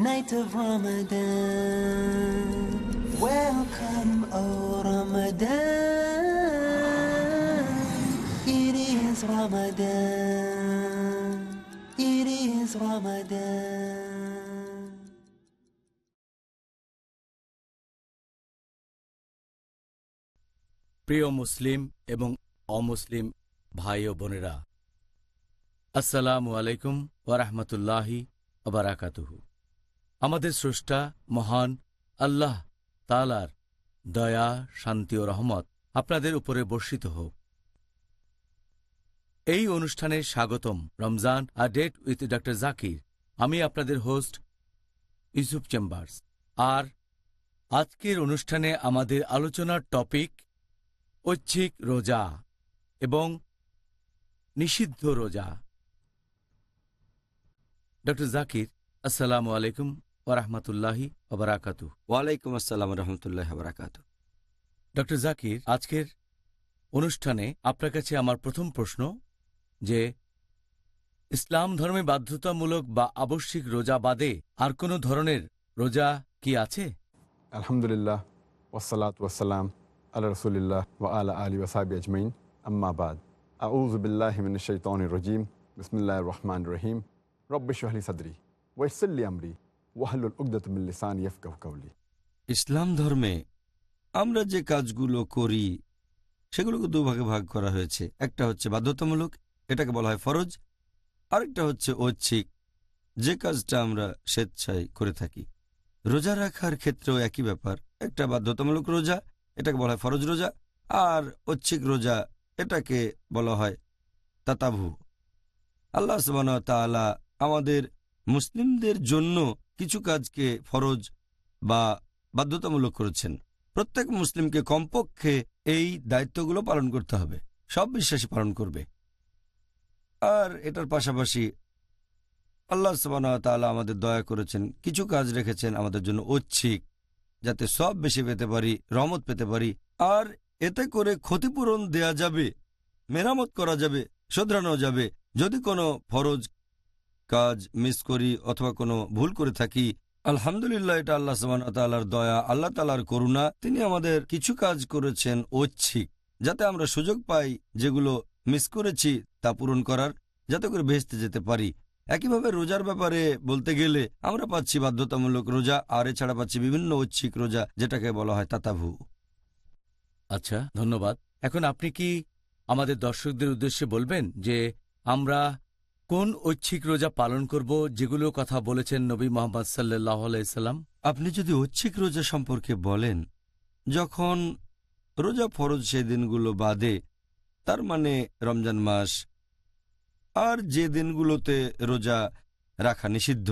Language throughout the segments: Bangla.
Night of Ramadan. Welcome, O Ramadan. It is Ramadan. It is Ramadan. প্রিয় মুসলিম এবং অমুসলিম ভাই ও বোনেরা আসসালামু আলাইকুম ওরহমতুল্লাহি ওবরাকাতুহু আমাদের স্রষ্টা, মহান আল্লাহ তালার দয়া, শান্তি ও রহমত আপনাদের উপরে বর্ষিত হোক। এই অনুষ্ঠানে স্বাগতম রমজান আর ডেট উইথ ডক্টর জাকির। আমি আপনাদের হোস্ট ইউসুফ চেম্বার্স। আর আজকের অনুষ্ঠানে আমাদের আলোচনার টপিক ঐচ্ছিক রোজা এবং নিষিদ্ধ রোজা। ডক্টর জাকির, আসসালামু আলাইকুম। ওরহমতুল্লাহি ওবরাকাতু ওয়ালাইকুম আসসালাম রহমতুল্লাহ বারাকাত ডক্টর জাকির আজকের অনুষ্ঠানে আপনার কাছে আমার প্রথম প্রশ্ন যে ইসলাম ধর্মে বাধ্যতামূলক বা আবশ্যিক রোজা বাদে আর কোনো ধরনের রোজা কি আছে? আলহামদুলিল্লাহ ওসালাত ওয়াসালাম আল্লাহ রসুলিল্লাহ ওয়া আলা আলী ওসাবি আজমাইন। আম্মাবাদ আউজবিল্লাহমিন শৈতন রজিম। বিসমিল্লাহ রহমান রহিম। রব্বিশাহলি সদরি ওয়সল্লি আমরি। কাউলি ইসলাম ধর্মে আমরা যে কাজগুলো করি, সেগুলোকে দুভাগে ভাগ করা হয়েছে। একটা হচ্ছে বাধ্যতামূলক, এটাকে বলা হয় ফরজ। আরেকটা হচ্ছে ঐচ্ছিক, যে কাজটা আমরা স্বেচ্ছায় করে থাকি। রোজা রাখার ক্ষেত্রেও একই ব্যাপার। একটা বাধ্যতামূলক রোজা, এটাকে বলা হয় ফরজ রোজা, আর ঐচ্ছিক রোজা, এটাকে বলা হয় তাতাভু আল্লাহ সুবান তাআলা আমাদের মুসলিমদের জন্য কিছু কাজকে ফরজ বা বাধ্যতামূলক করেছেন। প্রত্যেক মুসলিমকে কমপক্ষে এই দায়িত্বগুলো পালন করতে হবে। সব বিশ্বাসী পালন করবে। আর এটার পাশাপাশি আল্লাহ তাআলা আমাদের দয়া করেছেন, কিছু কাজ রেখেছেন আমাদের জন্য ঐচ্ছিক, যাতে সব বেশি পেতে পারি, রহমত পেতে পারি। আর এতে করে ক্ষতিপূরণ দেয়া যাবে, মেরামত করা যাবে, শোধরানো যাবে। যদি কোনো ফরজ কাজ মিস করি অথবা কোনো ভুল করে থাকি, আলহামদুলিল্লাহ, এটা আল্লাহ সামান তাল্লার দয়া, আল্লাহ তালার করুণা, তিনি আমাদের কিছু কাজ করেছেন ঐচ্ছিক, যাতে আমরা সুযোগ পাই যেগুলো মিস করেছি তা পূরণ করার, যাতে করে ভেস্তে যেতে পারি। একইভাবে রোজার ব্যাপারে বলতে গেলে আমরা পাচ্ছি বাধ্যতামূলক রোজা, আর এছাড়া পাচ্ছি বিভিন্ন ঐচ্ছিক রোজা, যেটাকে বলা হয় তাতাভু আচ্ছা ধন্যবাদ। এখন আপনি কি আমাদের দর্শকদের উদ্দেশ্যে বলবেন যে আমরা কোন ঐচ্ছিক রোজা পালন করব যেগুলো কথা বলেছেন নবী মোহাম্মদ সাল্লাহ আলাইসাল্লাম আপনি যদি ঐচ্ছিক রোজা সম্পর্কে বলেন, যখন রোজা ফরজ সেই দিনগুলো বাদে, তার মানে রমজান মাস, আর যে দিনগুলোতে রোজা রাখা নিষিদ্ধ,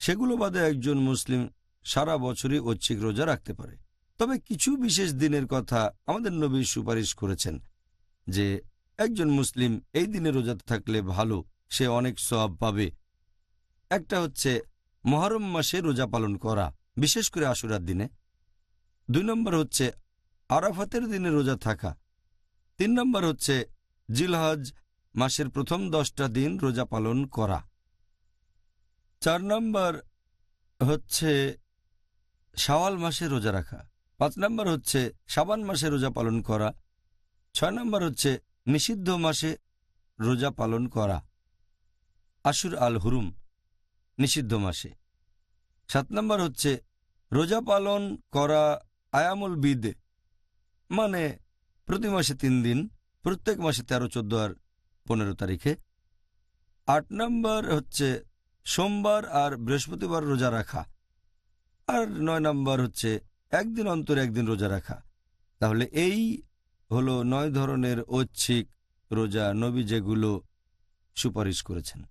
সেগুলো বাদে একজন মুসলিম সারা বছরই ঐচ্ছিক রোজা রাখতে পারে। তবে কিছু বিশেষ দিনের কথা আমাদের নবী সুপারিশ করেছেন যে, একজন মুসলিম এই দিনে রোজাতে থাকলে ভালো সে অনেক সব পাবে। একটা হচ্ছে, মহরম মাসে রোজা পালন করা, বিশেষ করে আশুরার দিনে। দুই নম্বর হচ্ছে, আরাফাতের দিনে রোজা থাকা। তিন নম্বর হচ্ছে, জিলহজ মাসের প্রথম দশটা দিন রোজা পালন করা। চার নম্বর হচ্ছে, শাওয়াল মাসে রোজা রাখা। পাঁচ নম্বর হচ্ছে সাবান মাসে রোজা পালন করা। ছয় নম্বর হচ্ছে, নিষিদ্ধ মাসে রোজা পালন করা। আশুর আল হুরুম, নিষিদ্ধ মাসে। সাত নম্বর হচ্ছে, রোজা পালন করা আয়ামুল বিদে মানে প্রতি মাসে তিন দিন, প্রত্যেক মাসে তেরো, চোদ্দ আর পনেরো তারিখে। আট নম্বর হচ্ছে, সোমবার আর বৃহস্পতিবার রোজা রাখা। আর নয় নম্বর হচ্ছে, একদিন অন্তর একদিন রোজা রাখা। তাহলে এই হলো নয় ধরনের ঐচ্ছিক রোজা নবী যেগুলো সুপারিশ করেছেন।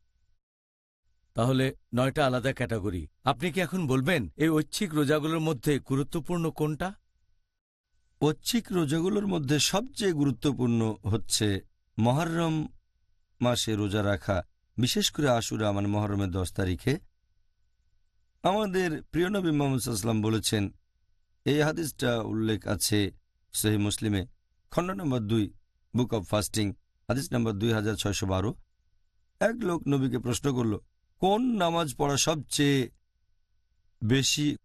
তাহলে নয়টা আলাদা ক্যাটাগরি। আপনি কি এখন বলবেন এই ঐচ্ছিক রোজাগুলোর মধ্যে গুরুত্বপূর্ণ কোনটা? ঐচ্ছিক রোজাগুলোর মধ্যে সবচেয়ে গুরুত্বপূর্ণ হচ্ছে মহরম মাসে রোজা রাখা, বিশেষ করে আশুরা মানে মহরমের দশ তারিখে। আমাদের প্রিয় নবী মোহাম্মদ সাল্লাম বলেছেন, এই হাদিসটা উল্লেখ আছে সহি মুসলিমে, খণ্ড নম্বর দুই, বুক অব ফাস্টিং, হাদিস নম্বর দুই হাজার ছয়শো বারো। এক লোক নবীকে প্রশ্ন করল কোন নামাজ পড়া সবচেয়ে বেশি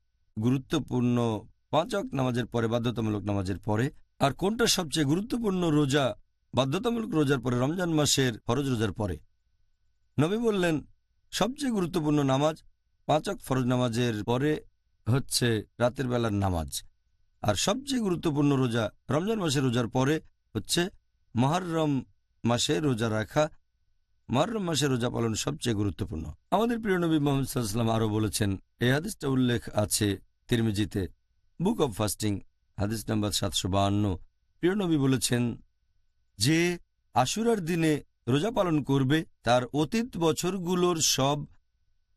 গুরুত্বপূর্ণ? পাঁচ অক্ট নামাজের পরে, বাধ্যতামূলক নামাজের পরে। আর কোনটা সবচেয়ে গুরুত্বপূর্ণ রোজা? বাধ্যতামূলক রোজার পরে, রমজান মাসের ফরজ রোজার পরে। নবী বললেন, সবচেয়ে গুরুত্বপূর্ণ নামাজ পাঁচ অক্ট ফরজ নামাজের পরে হচ্ছে রাতের বেলার নামাজ। আর সবচেয়ে গুরুত্বপূর্ণ রোজা রমজান মাসের রোজার পরে হচ্ছে মহরম মাসে রোজা রাখা মহরম মাসে রোজা পালন সবচেয়ে গুরুত্বপূর্ণ। আমাদের প্রিয় নবী মোহাম্মদ আরও বলেছেন, এই হাদিসটা উল্লেখ আছে তিরমিজিতে, বুক অব ফাস্টিং, হাদিস নাম্বার সাতশো বাহান্ন। প্রিয় নবী বলেছেন, যে আশুরার দিনে রোজা পালন করবে, তার অতীত বছরগুলোর সব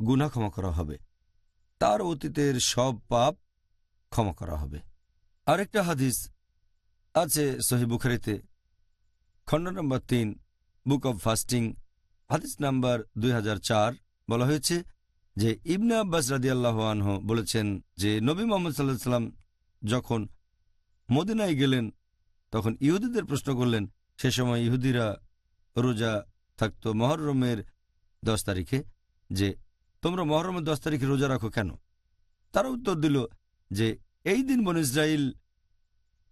গুণা ক্ষমা করা হবে। তার অতীতের সব পাপ ক্ষমা করা হবে। আরেকটা হাদিস আছে সহি বুখারিতে খণ্ড নম্বর তিন, বুক অব ফাস্টিং হাদিস নাম্বার দুই হাজার চার বলা হয়েছে যে ইবনে আব্বাস রাদিয়াল্লাহ আনহ বলেছেন যে নবী মোহাম্মদ সাল্লাহ সাল্লাম যখন মদিনায় গেলেন, তখন ইহুদিদের প্রশ্ন করলেন, সে সময় ইহুদিরা রোজা থাকত মহরমের দশ তারিখে, যে তোমরা মহরমের দশ তারিখে রোজা রাখো কেন? তারা উত্তর দিল যে এই দিন বন ইসরায়েল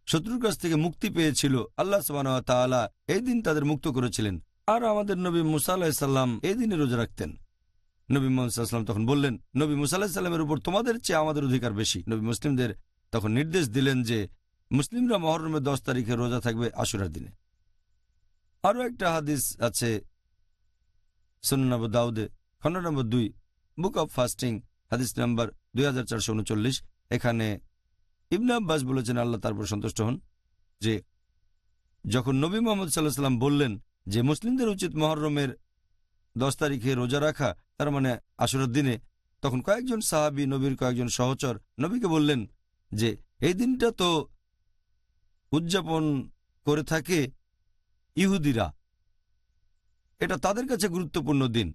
শত্রুর কাছ থেকে মুক্তি পেয়েছিল, আল্লাহ সবানা তাআলা এই দিন তাদের মুক্ত করেছিলেন। আর আমাদের নবী মুসা এই দিনে রোজা রাখতেন। নবী মোহাম্মদ তখন বললেন, নবী মুসা আলাহিসাল্লামের উপর তোমাদের চেয়ে আমাদের অধিকার বেশি। নবী মুসলিমদের তখন নির্দেশ দিলেন যে, মুসলিমরা মহরমের দশ তারিখে রোজা থাকবে আশুরার দিনে। আরও একটা হাদিস আছে সুন্নাবু দাউদে খণ্ড নম্বর দুই, বুক অব ফাস্টিং, হাদিস নাম্বার দুই হাজার চারশো উনচল্লিশ। এখানে ইবনে আব্বাস বলেছেন, আল্লাহ তারপর সন্তুষ্ট হন। যে, যখন নবী মোহাম্মদ সাল্লাহ সাল্লাম বললেন যে মুসলিমদের উচিত মহরমের দশ তারিখে রোজা রাখা, তার মানে আশুরের দিনে, তখন কয়েকজন সাহাবি, নবীর কয়েকজন সহচর নবীকে বললেন যে, এই দিনটা তো উদযাপন করে থাকে ইহুদিরা। এটা তাদের কাছে গুরুত্বপূর্ণ দিন।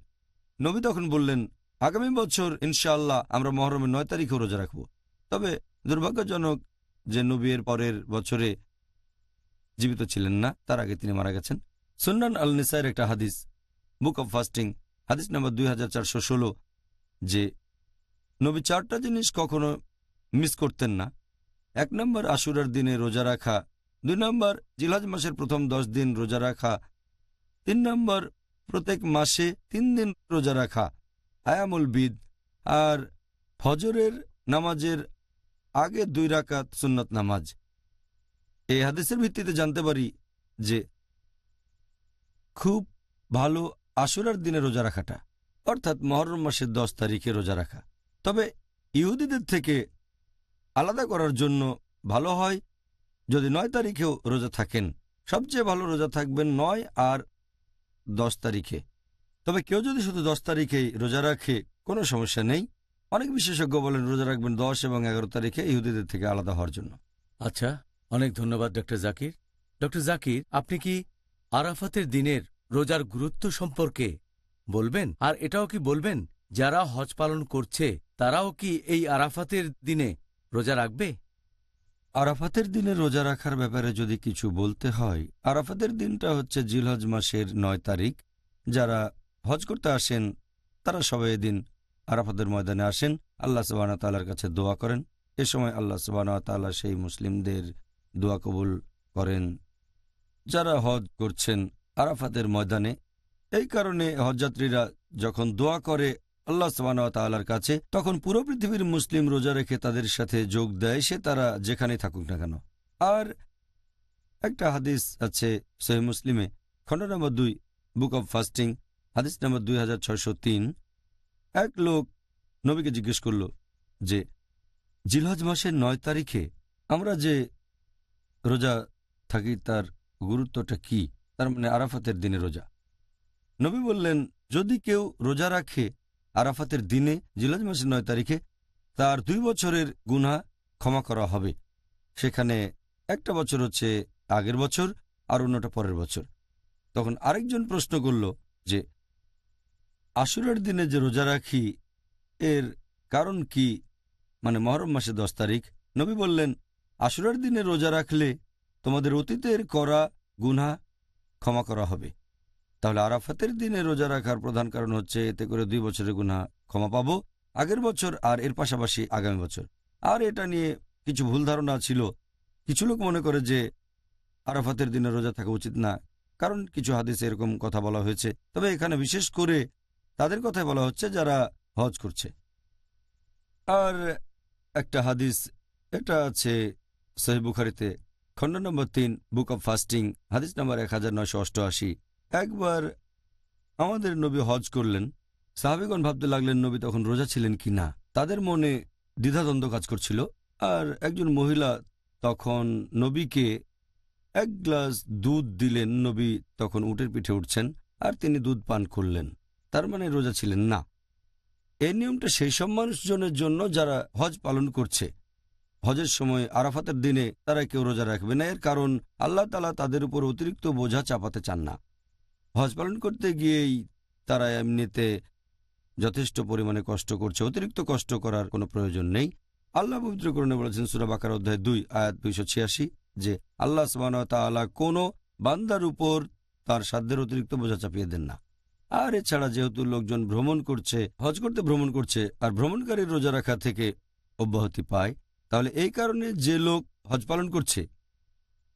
নবী তখন বললেন, আগামী বছর ইনশাআল্লাহ আমরা মহরমের নয় তারিখে রোজা রাখব। তবে দুর্ভাগ্যজনক যে নবীর পরের বছরে জীবিত ছিলেন না, তার আগে তিনি মারা গেছেন। সুন্নান আল নিসাইয়ের একটা হাদিস বুক অব ফাস্টিং হাদিস নম্বর দুই হাজার চারশো ষোলো, যে নবী চারটা জিনিস কখনো মিস করতেন না। এক নম্বর আশুরার দিনে রোজা রাখা, দুই নম্বর জিলাজ মাসের প্রথম দশ দিন রোজা রাখা, তিন নম্বর প্রত্যেক মাসে তিন দিন রোজা রাখা আয়ামুল বিদ, আর ফজরের নামাজের আগে দুই রাকাত সুন্নত নামাজ। এই হাদিসের ভিত্তিতে জানতে পারি যে খুব ভালো আশুরার দিনে রোজা রাখাটা, অর্থাৎ মহরম মাসের দশ তারিখে রোজা রাখা। তবে ইহুদিদের থেকে আলাদা করার জন্য ভালো হয় যদি নয় তারিখেও রোজা থাকেন। সবচেয়ে ভালো রোজা থাকবেন নয় আর দশ তারিখে। তবে কেউ যদি শুধু দশ তারিখেই রোজা রাখে, কোনো সমস্যা নেই। অনেক বিশেষজ্ঞ বলেন রোজা রাখবেন দশ এবং এগারো তারিখে ইহুদিদের থেকে আলাদা হওয়ার জন্য। আচ্ছা অনেক ধন্যবাদ ডক্টর জাকির। ডক্টর জাকির, আপনি কি আরাফাতের দিনের রোজার গুরুত্ব সম্পর্কে বলবেন? আর এটাও কি বলবেন, যারা হজ পালন করছে, তারাও কি এই আরাফাতের দিনে রোজা রাখবে? আরাফাতের দিনে রোজা রাখার ব্যাপারে যদি কিছু বলতে হয়, আরাফাতের দিনটা হচ্ছে জিলহজ মাসের নয় তারিখ। যারা হজ করতে আসেন, তারা সবাই এদিন আরাফাতের ময়দানে আসেন। আল্লাহ সুবাহ তাল্লার কাছে দোয়া করেন। এ সময় আল্লাহ সুবাহ তাল্লাহ সেই মুসলিমদের দোয়া কবুল করেন। যারা হজ করছেন আরাফাতের ময়দানে, এই কারণে হজযাত্রীরা যখন দোয়া করে আল্লাহ সাবানার কাছে, তখন পুরো পৃথিবীর মুসলিম রোজা রেখে তাদের সাথে যোগ দেয় সে তারা যেখানে থাকুক না কেন। আর একটা হাদিস আছে সহি মুসলিমে, খণ্ড নম্বর দুই, বুক অব ফাস্টিং, হাদিস নম্বর দুই এক লোক নবীকে জিজ্ঞেস করল যে, জিলহজ মাসের নয় তারিখে আমরা যে রোজা থাকি তার গুরুত্বটা কি? তার মানে আরাফাতের দিনে রোজা। নবী বললেন, যদি কেউ রোজা রাখে আরাফাতের দিনে, জিলাজ মাসের নয় তারিখে, তার দুই বছরের গুনাহ ক্ষমা করা হবে। সেখানে একটা বছর হচ্ছে আগের বছর, আর অন্যটা পরের বছর। তখন আরেকজন প্রশ্ন করল যে, আশুরের দিনে যে রোজা রাখি, এর কারণ কি? মানে মহরম মাসে দশ তারিখ। নবী বললেন, আশুরার দিনে রোজা রাখলে তোমাদের অতীতের করা গুনা ক্ষমা করা হবে। তাহলে আরাফাতের দিনে রোজা রাখার প্রধান কারণ হচ্ছে এতে করে দুই বছরের গুনা ক্ষমা পাবো, আগের বছর আর এর পাশাপাশি আগামী বছর। আর এটা নিয়ে কিছু ভুল ধারণা ছিল। কিছু লোক মনে করে যে আরাফাতের দিনে রোজা থাকা উচিত না, কারণ কিছু হাদিসে এরকম কথা বলা হয়েছে। তবে এখানে বিশেষ করে তাদের কথাই বলা হচ্ছে যারা হজ করছে। আর একটা হাদিস, এটা আছে সহি বুখারিতে। খণ্ড নম্বর তিন বুক অব ফাস্টিং হাদিস নম্বর এক হাজার নয়শো অষ্টআশি। একবার আমাদের নবী হজ করলেন, সাহাবিগণ ভাবতে লাগলেন, নবী তখন রোজা ছিলেন কি না? তাদের মনে দ্বিধাদ্বন্দ্ব কাজ করছিল, আর একজন মহিলা তখন নবীকে এক গ্লাস দুধ দিলেন, নবী তখন উটের পিঠে উঠছেন, আর তিনি দুধ পান করলেন। তার মানে রোজা ছিলেন না। এই নিয়মটা সেই সব মানুষজনের জন্য যারা হজ পালন করছে হজের সময় আরাফাতের দিনে তারা কেউ রোজা রাখবে না। এর কারণ আল্লাহ তালা তাদের উপর অতিরিক্ত বোঝা চাপাতে চান না। হজ পালন করতে গিয়েই তারা এমনিতে যথেষ্ট পরিমাণে কষ্ট করছে। অতিরিক্ত কষ্ট করার কোনো প্রয়োজন নেই। আল্লাহ পবিত্রকরণে বলেছেন সুরাবাকার অধ্যায় দুই, আয়াত দুইশো ছিয়াশি, যে আল্লাহ সমান তালা কোনো বান্দার উপর তার সাধ্যের অতিরিক্ত বোঝা চাপিয়ে দেন না। আর এছাড়া যেহেতু লোকজন ভ্রমণ করছে, হজ করতে ভ্রমণ করছে, আর ভ্রমণকারীর রোজা রাখা থেকে অব্যাহতি পায় তাহলে এই কারণে যে লোক হজ পালন করছে,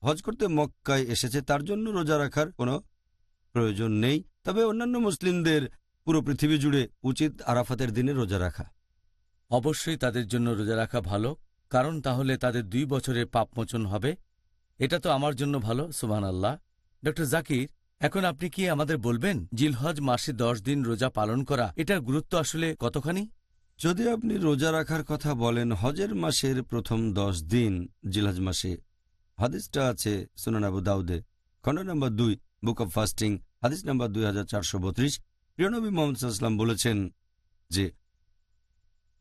হজ করতে মক্কায় এসেছে, তার জন্য রোজা রাখার কোনো প্রয়োজন নেই। তবে অন্যান্য মুসলিমদের পুরো পৃথিবী জুড়ে উচিত আরাফাতের দিনে রোজা রাখা। অবশ্যই তাদের জন্য রোজা রাখা ভালো, কারণ তাহলে তাদের দুই বছরের পাপমোচন হবে। এটা তো আমার জন্য ভালো সুবহান আল্লাহ ডক্টর জাকির, এখন আপনি কি আমাদের বলবেন, জিলহজ মাসে দশ দিন রোজা পালন করা, এটার গুরুত্ব আসলে কতখানি? যদি আপনি রোজা রাখার কথা বলেন, হজের মাসের প্রথম দশ দিন জিলহজ মাসে, হাদিসটা আছে সুনান আবু দাউদে, খণ্ড নম্বর দুই, বুক অব ফাস্টিং, হাদিস নম্বর দুই হাজার চারশো বত্রিশ। প্রিয়নবী মোহাম্মদ সাল্লাম বলেছেন যে,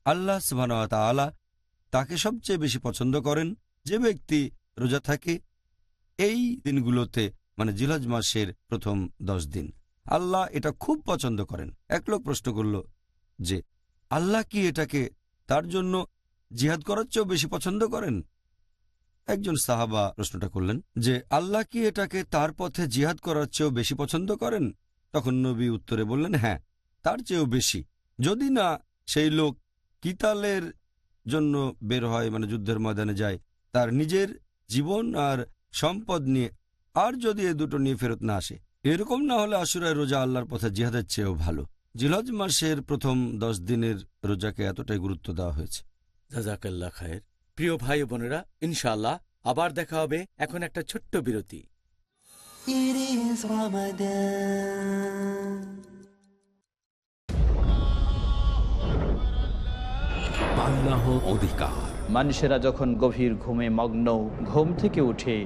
আল্লাহ সুবাহ তাকে সবচেয়ে বেশি পছন্দ করেন যে ব্যক্তি রোজা থাকে এই দিনগুলোতে মানে জিলহজ মাসের প্রথম দশ দিন। আল্লাহ এটা খুব পছন্দ করেন। এক লোক প্রশ্ন করল যে আল্লাহ কি এটাকে তার জন্য জিহাদ করার চেয়েও বেশি পছন্দ করেন? একজন সাহাবা প্রশ্নটা করলেন যে, আল্লাহ কি এটাকে তার পথে জিহাদ করার চেয়েও বেশি পছন্দ করেন? তখন নবী উত্তরে বললেন হ্যাঁ তার চেয়েও বেশি। যদি না, সেই লোক কিতালের জন্য বের হয় মানে যুদ্ধের ময়দানে যায়, তার নিজের জীবন আর সম্পদ নিয়ে, আর যদি এ দুটো নিয়ে ফেরত না আসে? এরকম না হলে আশুরায় রোজা আল্লাহর পথে জিহাদের চেয়েও ভালো। জিলহজ মাসের প্রথম দশ দিনের রোজাকে এতটাই গুরুত্ব দেওয়া হয়েছে। জাজাকাল্লা খায়ের। প্রিয় ভাই বোনেরা ইনশাআল্লাহ আবার দেখা হবে এখন একটা ছোট্ট বিরতি. আল্লাহ অধিকার। মানুষেরা যখন গভীর ঘুমে মগ্ন ঘুম থেকে উঠে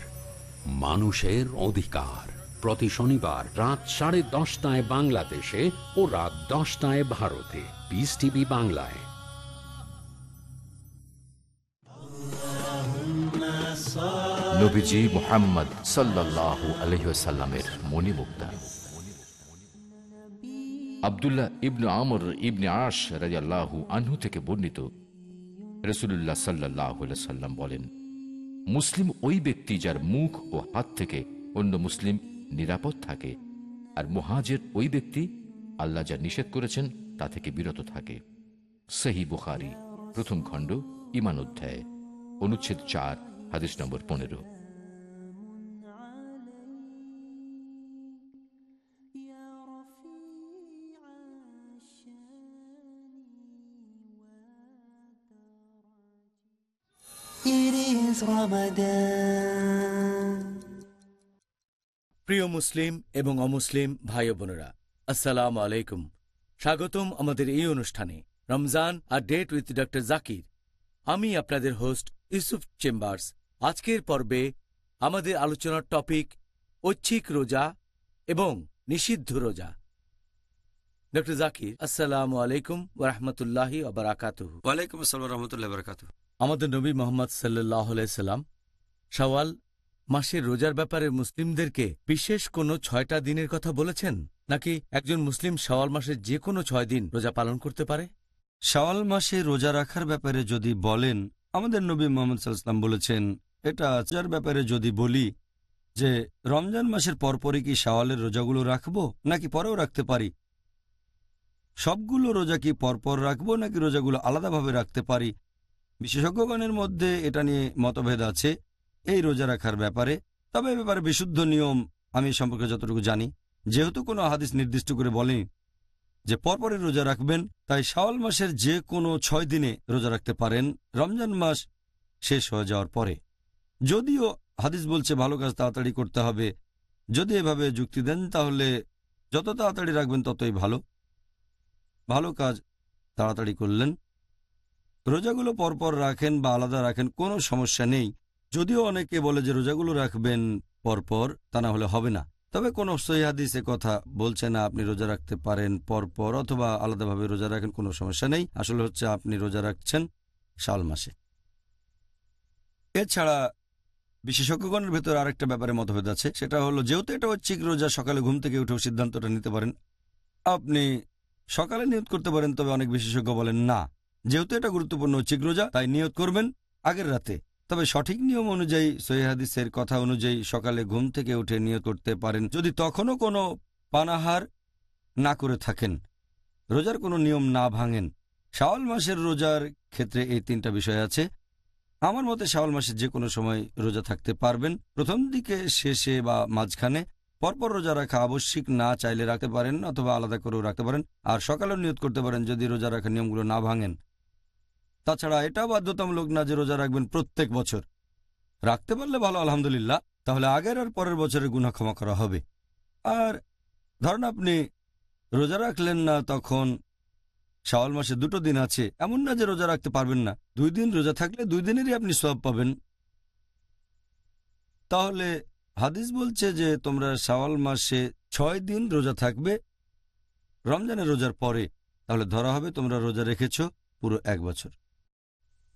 মানুষের অধিকার। প্রতি শনিবার রাত সাড়ে দশটায় বাংলাদেশে ও রাত দশটায় ভারতে। পিস টিভি বাংলায়। আমর ইবনে আশ রাজাল্লাহু আনহু থেকে বর্ণিত রসুল্লাহ সাল্লাহ সাল্লাম বলেন মুসলিম ওই ব্যক্তি যার মুখ ও হাত থেকে অন্য মুসলিম নিরাপদ থাকে, আর মুহাজের ওই ব্যক্তি আল্লাহ যা নিষেধ করেছেন তা থেকে বিরত থাকে। সেহী বুখারি, প্রথম খণ্ড, ইমান অধ্যায়, অনুচ্ছেদ চার, হাদিস নম্বর পনেরো। প্রিয় মুসলিম এবং অমুসলিম ভাই ও বোনেরা আসসালাম আলাইকুম। স্বাগতম আমাদের এই অনুষ্ঠানে রমজান আর ডেট উইথ ডক্টর জাকির। আমি আপনাদের হোস্ট ইউসুফ চেম্বার্স। আজকের পর্বে আমাদের আলোচনার টপিক ঐচ্ছিক রোজা এবং নিষিদ্ধ রোজা। ডক্টর জাকির আসসালামু আলাইকুম ওরহমতুল্লাহি আবরাকাতুহু ওয়ালাইকুম আসসালাম রহমতুল্লাহ বরকাত আমাদের নবী মোহাম্মদ সাল্লাহ সাল্লাম সওয়াল মাসের রোজার ব্যাপারে মুসলিমদেরকে বিশেষ কোনো ছয়টা দিনের কথা বলেছেন? নাকি একজন মুসলিম সওয়াল মাসের যে কোনো ছয় দিন রোজা পালন করতে পারে? শাওয়াল মাসে রোজা রাখার ব্যাপারে যদি বলেন, আমাদের নবী মোহাম্মদ সাল্লাম বলেছেন, এটা যার ব্যাপারে যদি বলি যে, রমজান মাসের পরপরই কি শাওয়ালের রোজাগুলো রাখব, নাকি পরেও রাখতে পারি? সবগুলো রোজা কি পরপর রাখব, নাকি রোজাগুলো আলাদাভাবে রাখতে পারি? বিশেষজ্ঞগণের মধ্যে এটা নিয়ে মতভেদ আছে। এই রোজা রাখার ব্যাপারে। তবে এ ব্যাপারে বিশুদ্ধ নিয়ম আমি সম্পর্কে যতটুকু জানি। যেহেতু কোনো হাদিস নির্দিষ্ট করে বলেনি যে পরপরে রোজা রাখবেন, তাই শাওয়াল মাসের যে কোনো ছয় দিনে রোজা রাখতে পারেন। রমজান মাস শেষ হয়ে যাওয়ার পরে। যদিও হাদিস বলছে ভালো কাজ তাড়াতাড়ি করতে হবে। যদি এভাবে যুক্তি দেন, তাহলে যত তাড়াতাড়ি রাখবেন ততই ভালো। ভালো কাজ তাড়াতাড়ি করলেন। রোজাগুলো পরপর রাখেন বা আলাদা রাখেন, কোনো সমস্যা নেই। যদিও অনেকে বলে যে রোজাগুলো রাখবেন পরপর, তা না হলে হবে না। তবে কোনো সহিহাদিস কথা বলছে না, আপনি রোজা রাখতে পারেন পরপর অথবা আলাদাভাবে রোজা রাখেন, কোনো সমস্যা নেই। আসলে হচ্ছে আপনি রোজা রাখছেন শাল মাসে। এছাড়া বিশেষজ্ঞগণের ভেতর আরেকটা ব্যাপারে মতভেদ আছে, সেটা হলো যেহেতু এটা ঐচ্ছিক রোজা, সকালে ঘুম থেকে উঠেও সিদ্ধান্তটা নিতে পারেন। আপনি সকালে নিয়ত করতে পারেন, তবে অনেক বিশেষজ্ঞ বলেন না। যেহেতু এটা গুরুত্বপূর্ণ ঐচ্ছিক রোজা, তাই নিয়ত করবেন আগের রাতে। তবে সঠিক নিয়ম অনুযায়ী সহিহাদিসের কথা অনুযায়ী সকালে ঘুম থেকে উঠে নিয়ত করতে পারেন যদি তখনও কোনো পানাহার না করে থাকেন, রোজার কোনো নিয়ম না ভাঙেন। শাওয়াল মাসের রোজার ক্ষেত্রে এই তিনটা বিষয় আছে। আমার মতে শাওয়াল মাসের যে কোনো সময় রোজা থাকতে পারবেন। প্রথম দিকে শেষে বা মাঝখানে পরপর রোজা রাখা আবশ্যিক না চাইলে রাখতে পারেন অথবা আলাদা করেও রাখতে পারেন। আর সকালেও নিয়ত করতে পারেন যদি রোজা রাখার নিয়মগুলো না ভাঙেন। তাছাড়া এটাও বাধ্যতামূলক না যে রোজা রাখবেন প্রত্যেক বছর। রাখতে পারলে ভালো, আলহামদুলিল্লাহ। তাহলে আগের আর পরের বছরের গুণা ক্ষমা করা হবে। আর ধরেন আপনি রোজা রাখলেন না তখন শাওয়াল মাসে দুটো দিন আছে, এমন না যে রোজা রাখতে পারবেন না। দুই দিন রোজা থাকলে দুই দিনেরই আপনি সব পাবেন। তাহলে হাদিস বলছে যে তোমরা শাওয়াল মাসে ছয় দিন রোজা থাকবে, রমজানের রোজার পরে। তাহলে ধরা হবে তোমরা রোজা রেখেছ পুরো এক বছর।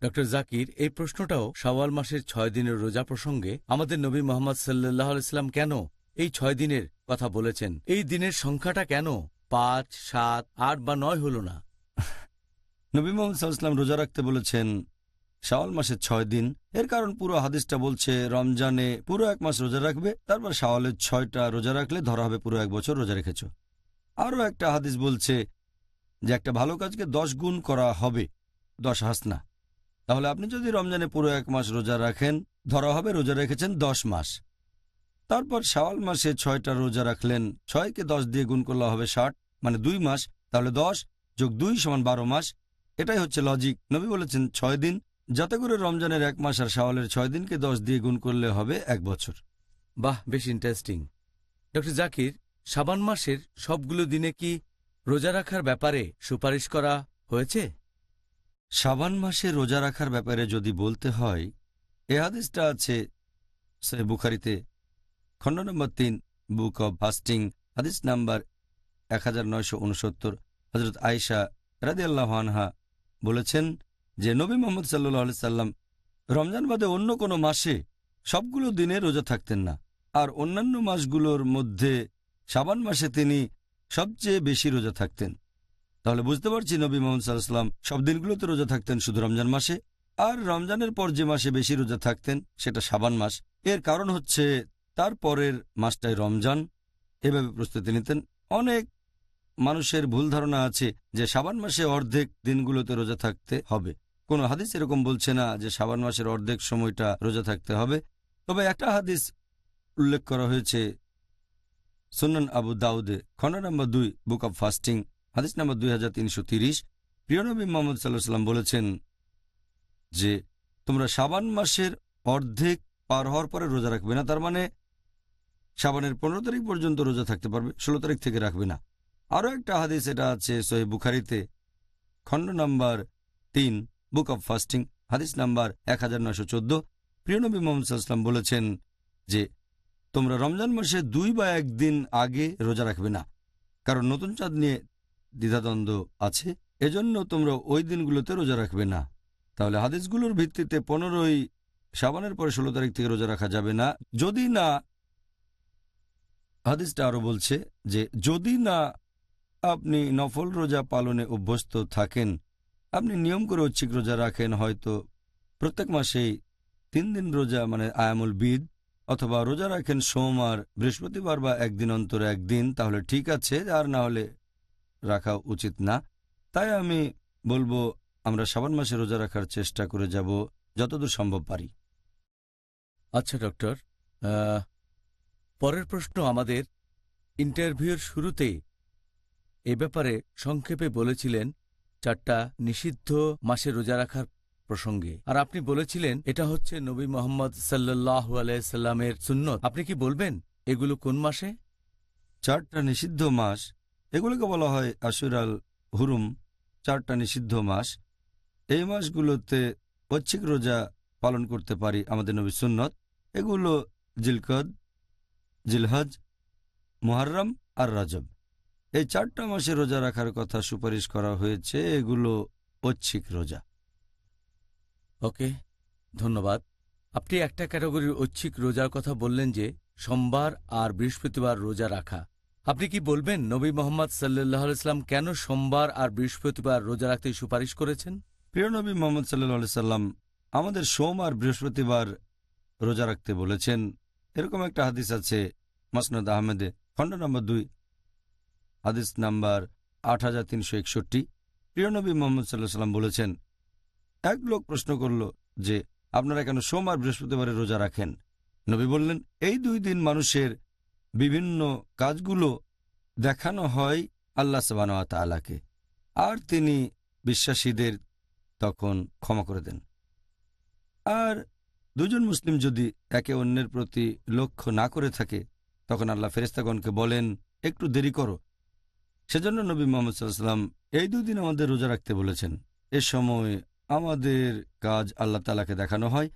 ডক্টর জাকির, এই প্রশ্নটাও শাওয়াল মাসের ছয় দিনের রোজা প্রসঙ্গে আমাদের নবী মোহাম্মদ সাল্লাহ ইসলাম কেন এই ছয় দিনের কথা বলেছেন? এই দিনের সংখ্যাটা কেন পাঁচ, সাত, আট বা নয় হল না? নবী মোহাম্মদ সাল্লাম রোজা রাখতে বলেছেন, শাওয়াল মাসের ছয় দিন। এর কারণ পুরো হাদিসটা বলছে, রমজানে পুরো এক মাস রোজা রাখবে, তারপর শাওয়ালের ছয়টা রোজা রাখলে ধরা হবে পুরো এক বছর রোজা রেখেছ। আরও একটা হাদিস বলছে যে একটা ভালো কাজকে দশ গুণ করা হবে, দশ হাসনা। তাহলে আপনি যদি রমজানে পুরো এক মাস রোজা রাখেন, ধরা হবে রোজা রেখেছেন দশ মাস। তারপর শাওয়াল মাসে ছয়টা রোজা রাখলেন ছয়কে দশ দিয়ে গুণ করলে হবে ষাট মানে দুই মাস, তাহলে দশ যোগ দুই সমান বারো মাস। এটাই হচ্ছে লজিক নবী বলেছেন ছয় দিন, যাতে করে রমজানের এক মাস আর শাওয়ালের ছয় দিনকে দশ দিয়ে গুণ করলে হবে এক বছর। বাহ, বেশ ইন্টারেস্টিং ডক্টর জাকির সাবান মাসের সবগুলো দিনে কি রোজা রাখার ব্যাপারে সুপারিশ করা হয়েছে? শাবান মাসে রোজা রাখার ব্যাপারে যদি বলতে হয়, এ হাদিসটা আছে সে বুখারিতে, খণ্ড নম্বর তিন, বুক অব ফাস্টিং, হাদিস নাম্বার এক হাজার নয়শো উনসত্তর হজরত আয়সা রাদি আনহা বলেছেন যে, নবী মোহাম্মদ সাল্লু সাল্লাম রমজান বাদে অন্য কোনো মাসে সবগুলো দিনে রোজা থাকতেন না। আর অন্যান্য মাসগুলোর মধ্যে শাবান মাসে তিনি সবচেয়ে বেশি রোজা থাকতেন। তাহলে বুঝতে পারছি নবী মোহাম্মদ সাল্লাহাম সব দিনগুলোতে রোজা থাকতেন শুধু রমজান মাসে। আর রমজানের পর যে মাসে বেশি রোজা থাকতেন, সেটা সাবান মাস। এর কারণ হচ্ছে তার পরের মাসটাই রমজান। এভাবে প্রস্তুতি নিতেন। অনেক মানুষের ভুল ধারণা আছে যে সাবান মাসে অর্ধেক দিনগুলোতে রোজা থাকতে হবে। কোনো হাদিস এরকম বলছে না যে সাবান মাসের অর্ধেক সময়টা রোজা থাকতে হবে। তবে একটা হাদিস উল্লেখ করা হয়েছে সুনান আবু দাউদে, খন্ড নম্বর দুই, বুক অব ফাস্টিং। হাদিস নম্বর দুই হাজার তিনশো তিরিশ। প্রিয়নবী মোহাম্মদ সাল্লাহ সাল্লাম বলেছেন যে, তোমরা সাবান মাসের অর্ধেক পার হওয়ার পরে রোজা রাখবে না। তার মানে সাবানের পনেরো তারিখ পর্যন্ত রোজা থাকতে পারবে, ষোলো তারিখ থেকে রাখবে না। আরও একটা হাদিস, এটা আছে সোহেব বুখারিতে, খণ্ড নাম্বার তিন, বুক অব ফাস্টিং, হাদিস নাম্বার এক হাজার নশো চোদ্দ। প্রিয়নবী মোহাম্মদ সাল্লাম বলেছেন যে, তোমরা রমজান মাসে দুই বা একদিন আগে রোজা রাখবে না। কারণ নতুন চাঁদ নিয়ে দ্বিধাদ্বন্দ্ব আছে, এজন্য তোমরা ওই দিনগুলোতে রোজা রাখবে না। তাহলে হাদিসগুলোর ভিত্তিতে পনেরোই সাবানের পরে ষোলো তারিখ থেকে রোজা রাখা যাবে না। যদি না, হাদিসটা আরও বলছে যে, যদি না আপনি নফল রোজা পালনে অভ্যস্ত থাকেন, আপনি নিয়ম করে ঐচ্ছিক রোজা রাখেন, হয়তো প্রত্যেক মাসেই তিন দিন রোজা মানে আয়ামুল বিদ, অথবা রোজা রাখেন সোমবার বৃহস্পতিবার বা একদিন অন্তরে একদিন, তাহলে ঠিক আছে। আর না হলে রাখা উচিত না। তাই আমি বলব আমরা শ্রাবণ মাসে রোজা রাখার চেষ্টা করে যাব যতদূর সম্ভব পারি। আচ্ছা ডক্টর পরের প্রশ্ন আমাদের ইন্টারভিউর শুরুতেই এ ব্যাপারে সংক্ষেপে বলেছিলেন চারটা নিষিদ্ধ মাসে রোজা রাখার প্রসঙ্গে। আর আপনি বলেছিলেন এটা হচ্ছে নবী মোহাম্মদ সাল্লাহ আলাইসাল্লামের সুন্নত। আপনি কি বলবেন এগুলো কোন মাসে? চারটা নিষিদ্ধ মাস এগুলোকে বলা হয় আশুরাল হুরুম, চারটা নিষিদ্ধ মাস। এই মাসগুলোতে ঐচ্ছিক রোজা পালন করতে পারি আমাদের নবী সুন্নত। এগুলো জিলকদ, জিলহজ, মুহাররম আর রাজব। এই চারটা মাসে রোজা রাখার কথা সুপারিশ করা হয়েছে, এগুলো ঐচ্ছিক রোজা। ওকে, ধন্যবাদ। আপনি একটা ক্যাটাগরির ঐচ্ছিক রোজার কথা বললেন যে, সোমবার আর বৃহস্পতিবার রোজা রাখা। আপনি কি বলবেন নবী মোহাম্মদ সাল্লাহ কেন সোমবার আর বৃহস্পতিবার রোজা রাখতে সুপারিশ করেছেন? প্রিয় নবী মোহাম্মদ সাল্লি সাল্লাম আমাদের সোম আর বৃহস্পতিবার রোজা রাখতে বলেছেন। এরকম একটা হাদিস আছে মাসনাদ আহমেদে, খণ্ড নম্বর দুই, হাদিস নাম্বার আট হাজার তিনশো একষট্টি। প্রিয় নবী মোহাম্মদ সাল্লাহ সাল্লাম বলেছেন, এক লোক প্রশ্ন করল যে, আপনারা কেন সোম আর বৃহস্পতিবারে রোজা রাখেন? নবী বললেন, এই দুই দিন মানুষের বিভিন্ন কাজগুলো দেখানো হয় আল্লাহ সবানা তালাকে আর তিনি বিশ্বাসীদের তখন ক্ষমা করে দেন। আর দুজন মুসলিম যদি একে অন্যের প্রতি লক্ষ্য না করে থাকে, তখন আল্লাহ ফেরেস্তাগণকে বলেন, একটু দেরি করো। সেজন্য নবী মোহাম্মদ সাল্লাম এই দুই দিন আমাদের রোজা রাখতে বলেছেন। এ সময় আমাদের কাজ আল্লাহ তালাকে দেখানো হয়,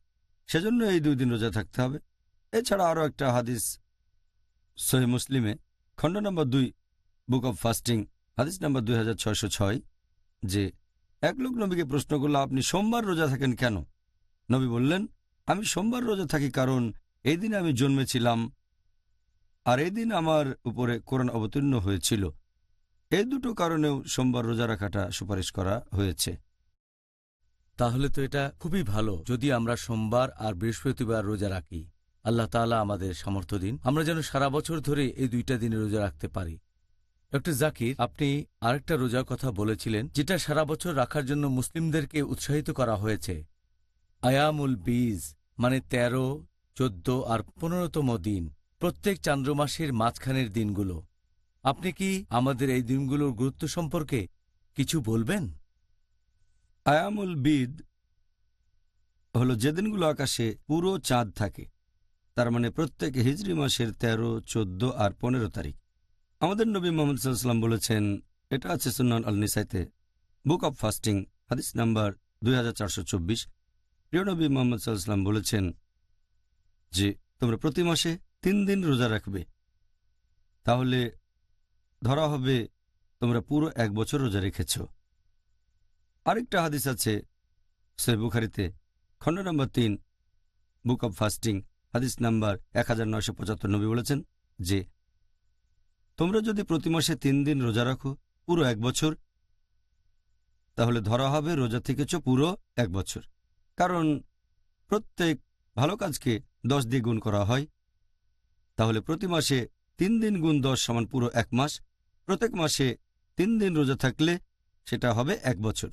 সেজন্য এই দুই দিন রোজা থাকতে হবে। এছাড়া আরও একটা হাদিস সহি মুসলিমে খণ্ড নম্বর দুই বুক অব ফাস্টিং হাদিস নম্বর দুই হাজার ছয়শো ছয়, যে এক লোক নবীকে প্রশ্ন করল, আপনি সোমবার রোজা থাকেন কেন? নবী বললেন, আমি সোমবার রোজা থাকি কারণ এই দিন আমি জন্মেছিলাম আর এই দিন আমার উপরে কোরআন অবতীর্ণ হয়েছিল। এই দুটো কারণেও সোমবার রোজা রাখাটা সুপারিশ করা হয়েছে। তাহলে তো এটা খুবই ভালো, যদি আমরা সোমবার আর বৃহস্পতিবার রোজা রাখি। আল্লাহ তাআলা আমাদের সামর্থ্য দিন। আমরা যেন সারা বছর ধরে এই দুইটা দিনে রোজা রাখতে পারি। ডক্টর জাকির, আপনি আরেকটা রোজার কথা বলেছিলেন, যেটা সারা বছর রাখার জন্য মুসলিমদেরকে উৎসাহিত করা হয়েছে। আয়ামুল বীজ মানে তেরো, চোদ্দ আর পনেরোতম দিন, প্রত্যেক চান্দ্রমাসের মাঝখানের দিনগুলো। আপনি কি আমাদের এই দিনগুলোর গুরুত্ব সম্পর্কে কিছু বলবেন? আয়ামুল বিদ হলো যে দিনগুলো আকাশে পুরো চাঁদ থাকে। তার মানে প্রত্যেক হিজড়ি মাসের ১৩, ১৪ আর পনেরো তারিখ। আমাদের নবী মোহাম্মদ সাল্লাম বলেছেন এটা আছে সুন্নান আল নিসাইতে বুক অব ফাস্টিং হাদিস নাম্বার দুই প্রিয় নবী মোহাম্মদ সাল্লাম বলেছেন যে তোমরা প্রতি মাসে তিন দিন রোজা রাখবে। তাহলে ধরা হবে তোমরা পুরো এক বছর রোজা রেখেছ। আরেকটা হাদিস আছে সে বুখারিতে খণ্ড নম্বর তিন বুক অব ফাস্টিং হাদিস নাম্বার এক হাজার নয়শো পঁচাত্তর নবী বলেছেন যে, তোমরা যদি প্রতি মাসে তিন দিন রোজা রাখো পুরো এক বছর, তাহলে ধরা হবে রোজা থেকেছ পুরো এক বছর। কারণ প্রত্যেক ভালো কাজকে দশ দিয়ে গুণ করা হয়। তাহলে প্রতি মাসে তিন দিন গুণ দশ সমান পুরো এক মাস। প্রত্যেক মাসে তিন দিন রোজা থাকলে সেটা হবে এক বছর।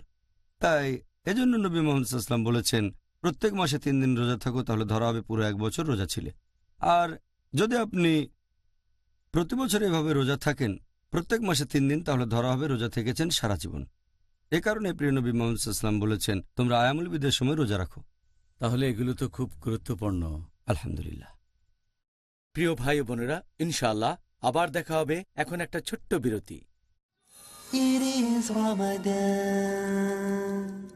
তাই এজন্য নবী মোহাম্মদ বলেছেন প্রত্যেক মাসে তিন দিন রোজা থাকো তাহলে ধরা হবে পুরো এক বছর রোজা ছিলে। আর যদি আপনি প্রতি বছর এভাবে রোজা থাকেন প্রত্যেক মাসে তিন দিন তাহলে ধরা হবে রোজা থেকেছেন সারা জীবন। এ কারণে প্রিয় নবী মোহাম্মদ সাল্লাম বলেছেন তোমরা আয়ামুল বিদের সময় রোজা রাখো। তাহলে এগুলো তো খুব গুরুত্বপূর্ণ। আলহামদুলিল্লাহ। প্রিয় ভাই বোনেরা ইনশাআল্লাহ আবার দেখা হবে এখন একটা ছোট্ট বিরতি। It is Ramadan.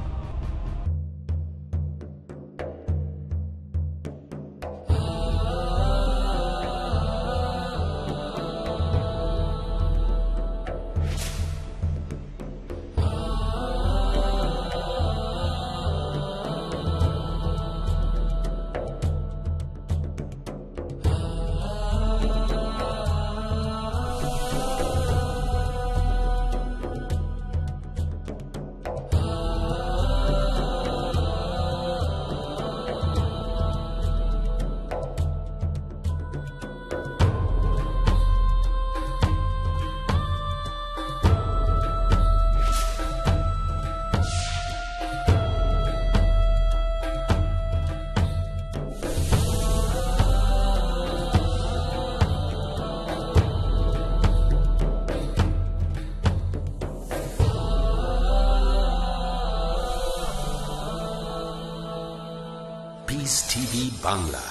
Piece TV Bangla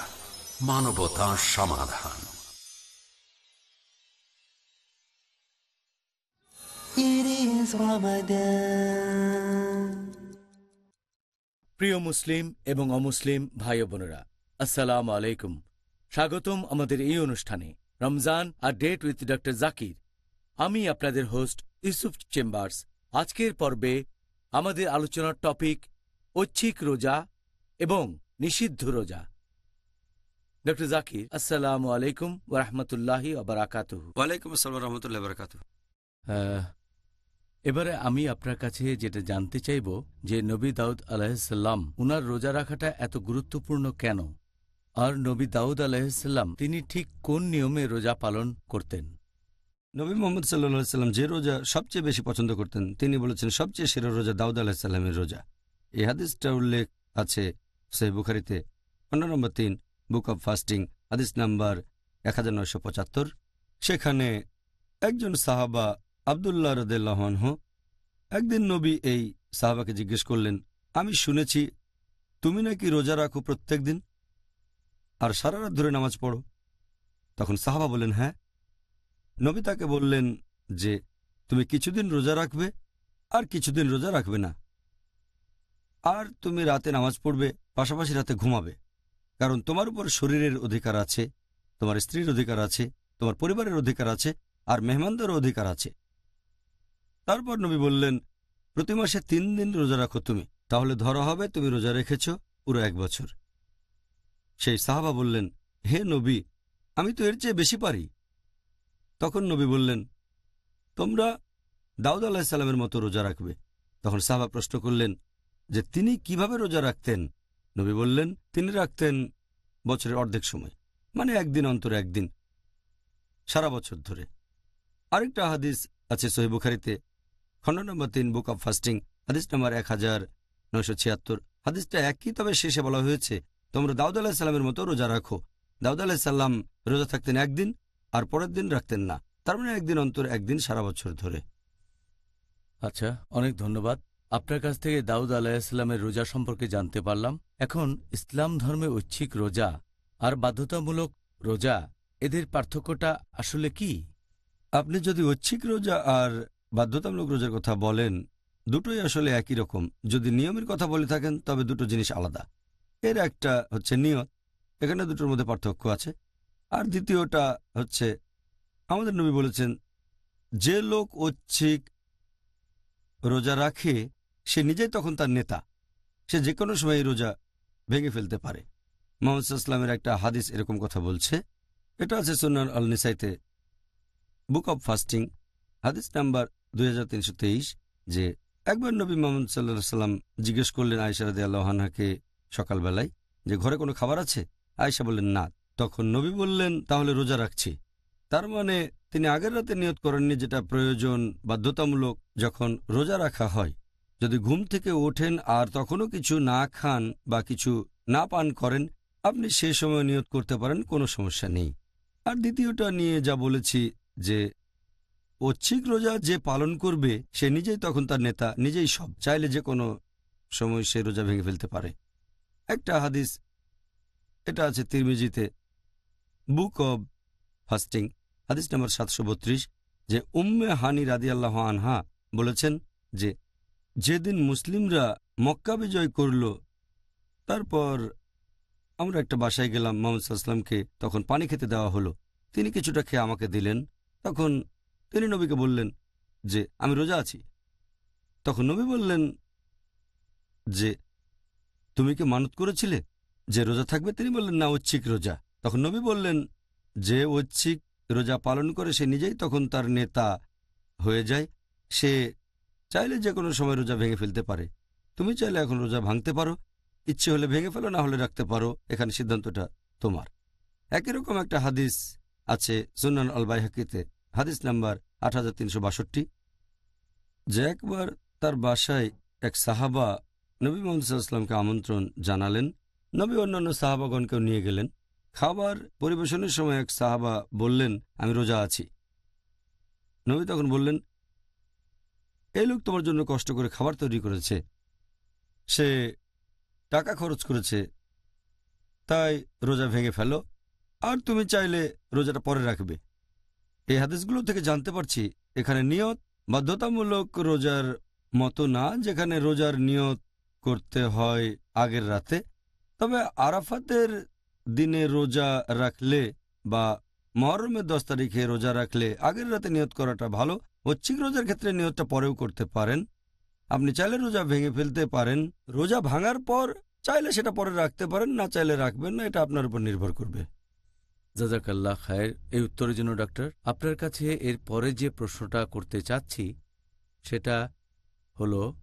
মানবতার সমাধান. প্রিয় মুসলিম এবং অমুসলিম ভাই বোনেরা আসসালাম আলাইকুম। স্বাগতম আমাদের এই অনুষ্ঠানে রমজান আর ডেট উইথ ডক্টর জাকির আমি আপনাদের হোস্ট ইউসুফ চেম্বার্স আজকের পর্বে আমাদের আলোচনার টপিক ঐচ্ছিক রোজা এবং নিষিদ্ধ রোজা। ডক্টর জাকির আসসালামু আলাইকুম ওরহমতুল্লাহি আবরাকাতুহু ওয়ালাইকুম আসসালাম রহমতুল্লাহ বরকাত এবারে আমি আপনার কাছে যেটা জানতে চাইব যে নবী দাউদ আলাহিসাল্লাম উনার রোজা রাখাটা এত গুরুত্বপূর্ণ কেন? আর নবী দাউদ আলাহিসাল্লাম তিনি ঠিক কোন নিয়মে রোজা পালন করতেন? নবী মোহাম্মদ সাল্লাহ সাল্লাম যে রোজা সবচেয়ে বেশি পছন্দ করতেন তিনি বলেছেন সবচেয়ে সেরা রোজা দাউদ আলাহিসাল্লামের রোজা। এই হাদিসটা উল্লেখ আছে সহি বুখারিতে পনেরো নম্বর তিন বুক অব ফাস্টিং হাদিস নাম্বার এক সেখানে একজন সাহাবা আবদুল্লাহ রদেল্লাহনহ একদিন নবী এই সাহাবাকে জিজ্ঞেস করলেন, আমি শুনেছি, তুমি নাকি রোজা রাখো প্রত্যেক দিন আর সারা রাত ধরে নামাজ পড়ো? তখন সাহাবা বললেন হ্যাঁ। নবী তাকে বললেন যে, তুমি কিছুদিন রোজা রাখবে আর কিছুদিন রোজা রাখবে না। আর তুমি রাতে নামাজ পড়বে পাশাপাশি রাতে ঘুমাবে। কারণ তোমার উপর শরীরের অধিকার আছে, তোমার স্ত্রীর অধিকার আছে, তোমার পরিবারের অধিকার আছে, আর মেহমানদেরও অধিকার আছে। তারপর নবী বললেন, প্রতি মাসে তিন দিন রোজা রাখো তুমি। তাহলে ধরা হবে তুমি রোজা রেখেছ পুরো এক বছর। সেই সাহাবা বললেন, হে নবী, আমি তো এর চেয়ে বেশি পারি। তখন নবী বললেন, তোমরা দাউদ আলাহিসাল্লামের মতো রোজা রাখবে। তখন সাহাবা প্রশ্ন করলেন, যে তিনি কীভাবে রোজা রাখতেন? নবী বললেন, তিনি রাখতেন বছরের অর্ধেক সময় মানে একদিন অন্তর একদিন, সারা বছর ধরে। আরেকটা হাদিস আছে সহি বুখারিতে খণ্ড নম্বর তিন, বুক অব ফাস্টিং, হাদিস নম্বর এক হাজার নয়শো ছিয়াত্তর। হাদিসটা একই, তবে শেষে বলা হয়েছে, তোমরা দাউদ আলাহিসাল্লামের মতো রোজা রাখো। দাউদ আলাহিসাল্লাম রোজা থাকতেন একদিন, আর পরের দিন রাখতেন না। তার মানে একদিন অন্তর, একদিন সারা বছর ধরে। আচ্ছা অনেক ধন্যবাদ। আপনার কাছ থেকে দাউদ আলাহিসাল্লামের রোজা সম্পর্কে জানতে পারলাম। এখন ইসলাম ধর্মে ঐচ্ছিক রোজা আর বাধ্যতামূলক রোজা, এদের পার্থক্যটা আসলে কি? আপনি যদি ঐচ্ছিক রোজা আর বাধ্যতামূলক রোজার কথা বলেন, দুটোই আসলে একই রকম। যদি নিয়মের কথা বলে থাকেন, তবে দুটো জিনিস আলাদা। এর একটা হচ্ছে নিয়ত, এখানে দুটোর মধ্যে পার্থক্য আছে। আর দ্বিতীয়টা হচ্ছে, আমাদের নবী বলেছেন, যে লোক ঐচ্ছিক রোজা রাখে, সে নিজেই তখন তার নেতা। সে যে কোনো সময় রোজা ভেঙে ফেলতে পারে। মোহাম্মদ ইসলামের একটা হাদিস এরকম কথা বলছে। এটা আছে সুনান আল নিসাইতে বুক অব ফাস্টিং, হাদিস নাম্বার দুই হাজার তিনশো তেইশ, যে একবার নবী মোহাম্মদ সাল্লাহ সাল্লাম জিজ্ঞেস করলেন আয়সা রাদি আল্লাহানহাকে সকালবেলায় যে ঘরে কোনো খাবার আছে? আয়সা বললেন, না। তখন নবী বললেন, তাহলে রোজা রাখছি। তার মানে তিনি আগের রাতে নিয়ত করেননি যেটা প্রয়োজন বাধ্যতামূলক যখন রোজা রাখা হয়। যদি ঘুম থেকে ওঠেন আর তখনও কিছু না খান বা কিছু না পান করেন, আপনি সে সময় নিয়ত করতে পারেন, কোনো সমস্যা নেই। আর দ্বিতীয়টা নিয়ে যা বলেছি যে, ঐচ্ছিক রোজা যে পালন করবে, সে নিজেই তখন তার নেতা, নিজেই সব। চাইলে যে কোনো সময় সে রোজা ভেঙে ফেলতে পারে। একটা হাদিস, এটা আছে তিরমিজিতে, বুক অব ফাস্টিং, হাদিস নাম্বার সাতশো বত্রিশ, যে উম্মে হানি রাদি আল্লাহ আনহা বলেছেন যে যেদিন মুসলিমরা মক্কা বিজয় করল, তারপর আমরা একটা বাসায় গেলাম, মোহাম্মদ সাল্লামকে তখন পানি খেতে দেওয়া হলো। তিনি কিছুটা খেয়ে আমাকে দিলেন। তখন তিনি নবীকে বললেন যে, আমি রোজা আছি। তখন নবী বললেন যে, তুমি কি মানত করেছিলে যে রোজা থাকবে? তিনি বললেন, না, ঐচ্ছিক রোজা। তখন নবী বললেন যে, ঐচ্ছিক রোজা পালন করে সে নিজেই তখন তার নেতা হয়ে যায়। সে চাইলে যে কোনো সময় রোজা ভেঙে ফেলতে পারে। তুমি চাইলে এখন রোজা ভাঙতে পারো। ইচ্ছে হলে ভেঙে ফেলো, না হলে রাখতে পারো। এখানে সিদ্ধান্তটা তোমার। একই রকম একটা হাদিস আছে সুনান আল বাইহাকিতে হাদিস নাম্বার আট হাজার তিনশো বাষট্টি। যে একবার তার বাসায় এক সাহাবা নবী মোহাম্মদ সাল্লামকে আমন্ত্রণ জানালেন। নবী অন্যান্য সাহাবাগণকেও নিয়ে গেলেন। খাবার পরিবেশনের সময় এক সাহাবা বললেন, আমি রোজা আছি। নবী তখন বললেন এই লোক তোমার জন্য কষ্ট করে খাবার তৈরি করেছে। সে টাকা খরচ করেছে। তাই রোজা ভেঙে ফেলো। আর তুমি চাইলে রোজাটা পরে রাখবে। এই হাদিসগুলো থেকে জানতে পারছি, এখানে নিয়ত বাধ্যতামূলক রোজার মতো না, যেখানে রোজার নিয়ত করতে হয় আগের রাতে। তবে আরাফাতের দিনে রোজা রাখলে বা মহরমের দশ তারিখে রোজা রাখলে আগের রাতে নিয়ত করাটা ভালো। ঐচ্ছিক রোজার ক্ষেত্রে নিয়তটা পরেও করতে পারেন। আপনি চাইলে রোজা ভেঙে ফেলতে পারেন। রোজা ভাঙার পর চাইলে সেটা পরে রাখতে পারেন, না চাইলে রাখবেন না, এটা আপনার উপর নির্ভর করবে। জাজাকাল্লাহ খায়ের এই উত্তরের জন্য ডাক্তার, আপনার কাছে এর পরে যে প্রশ্নটা করতে চাচ্ছি, সেটা হলো,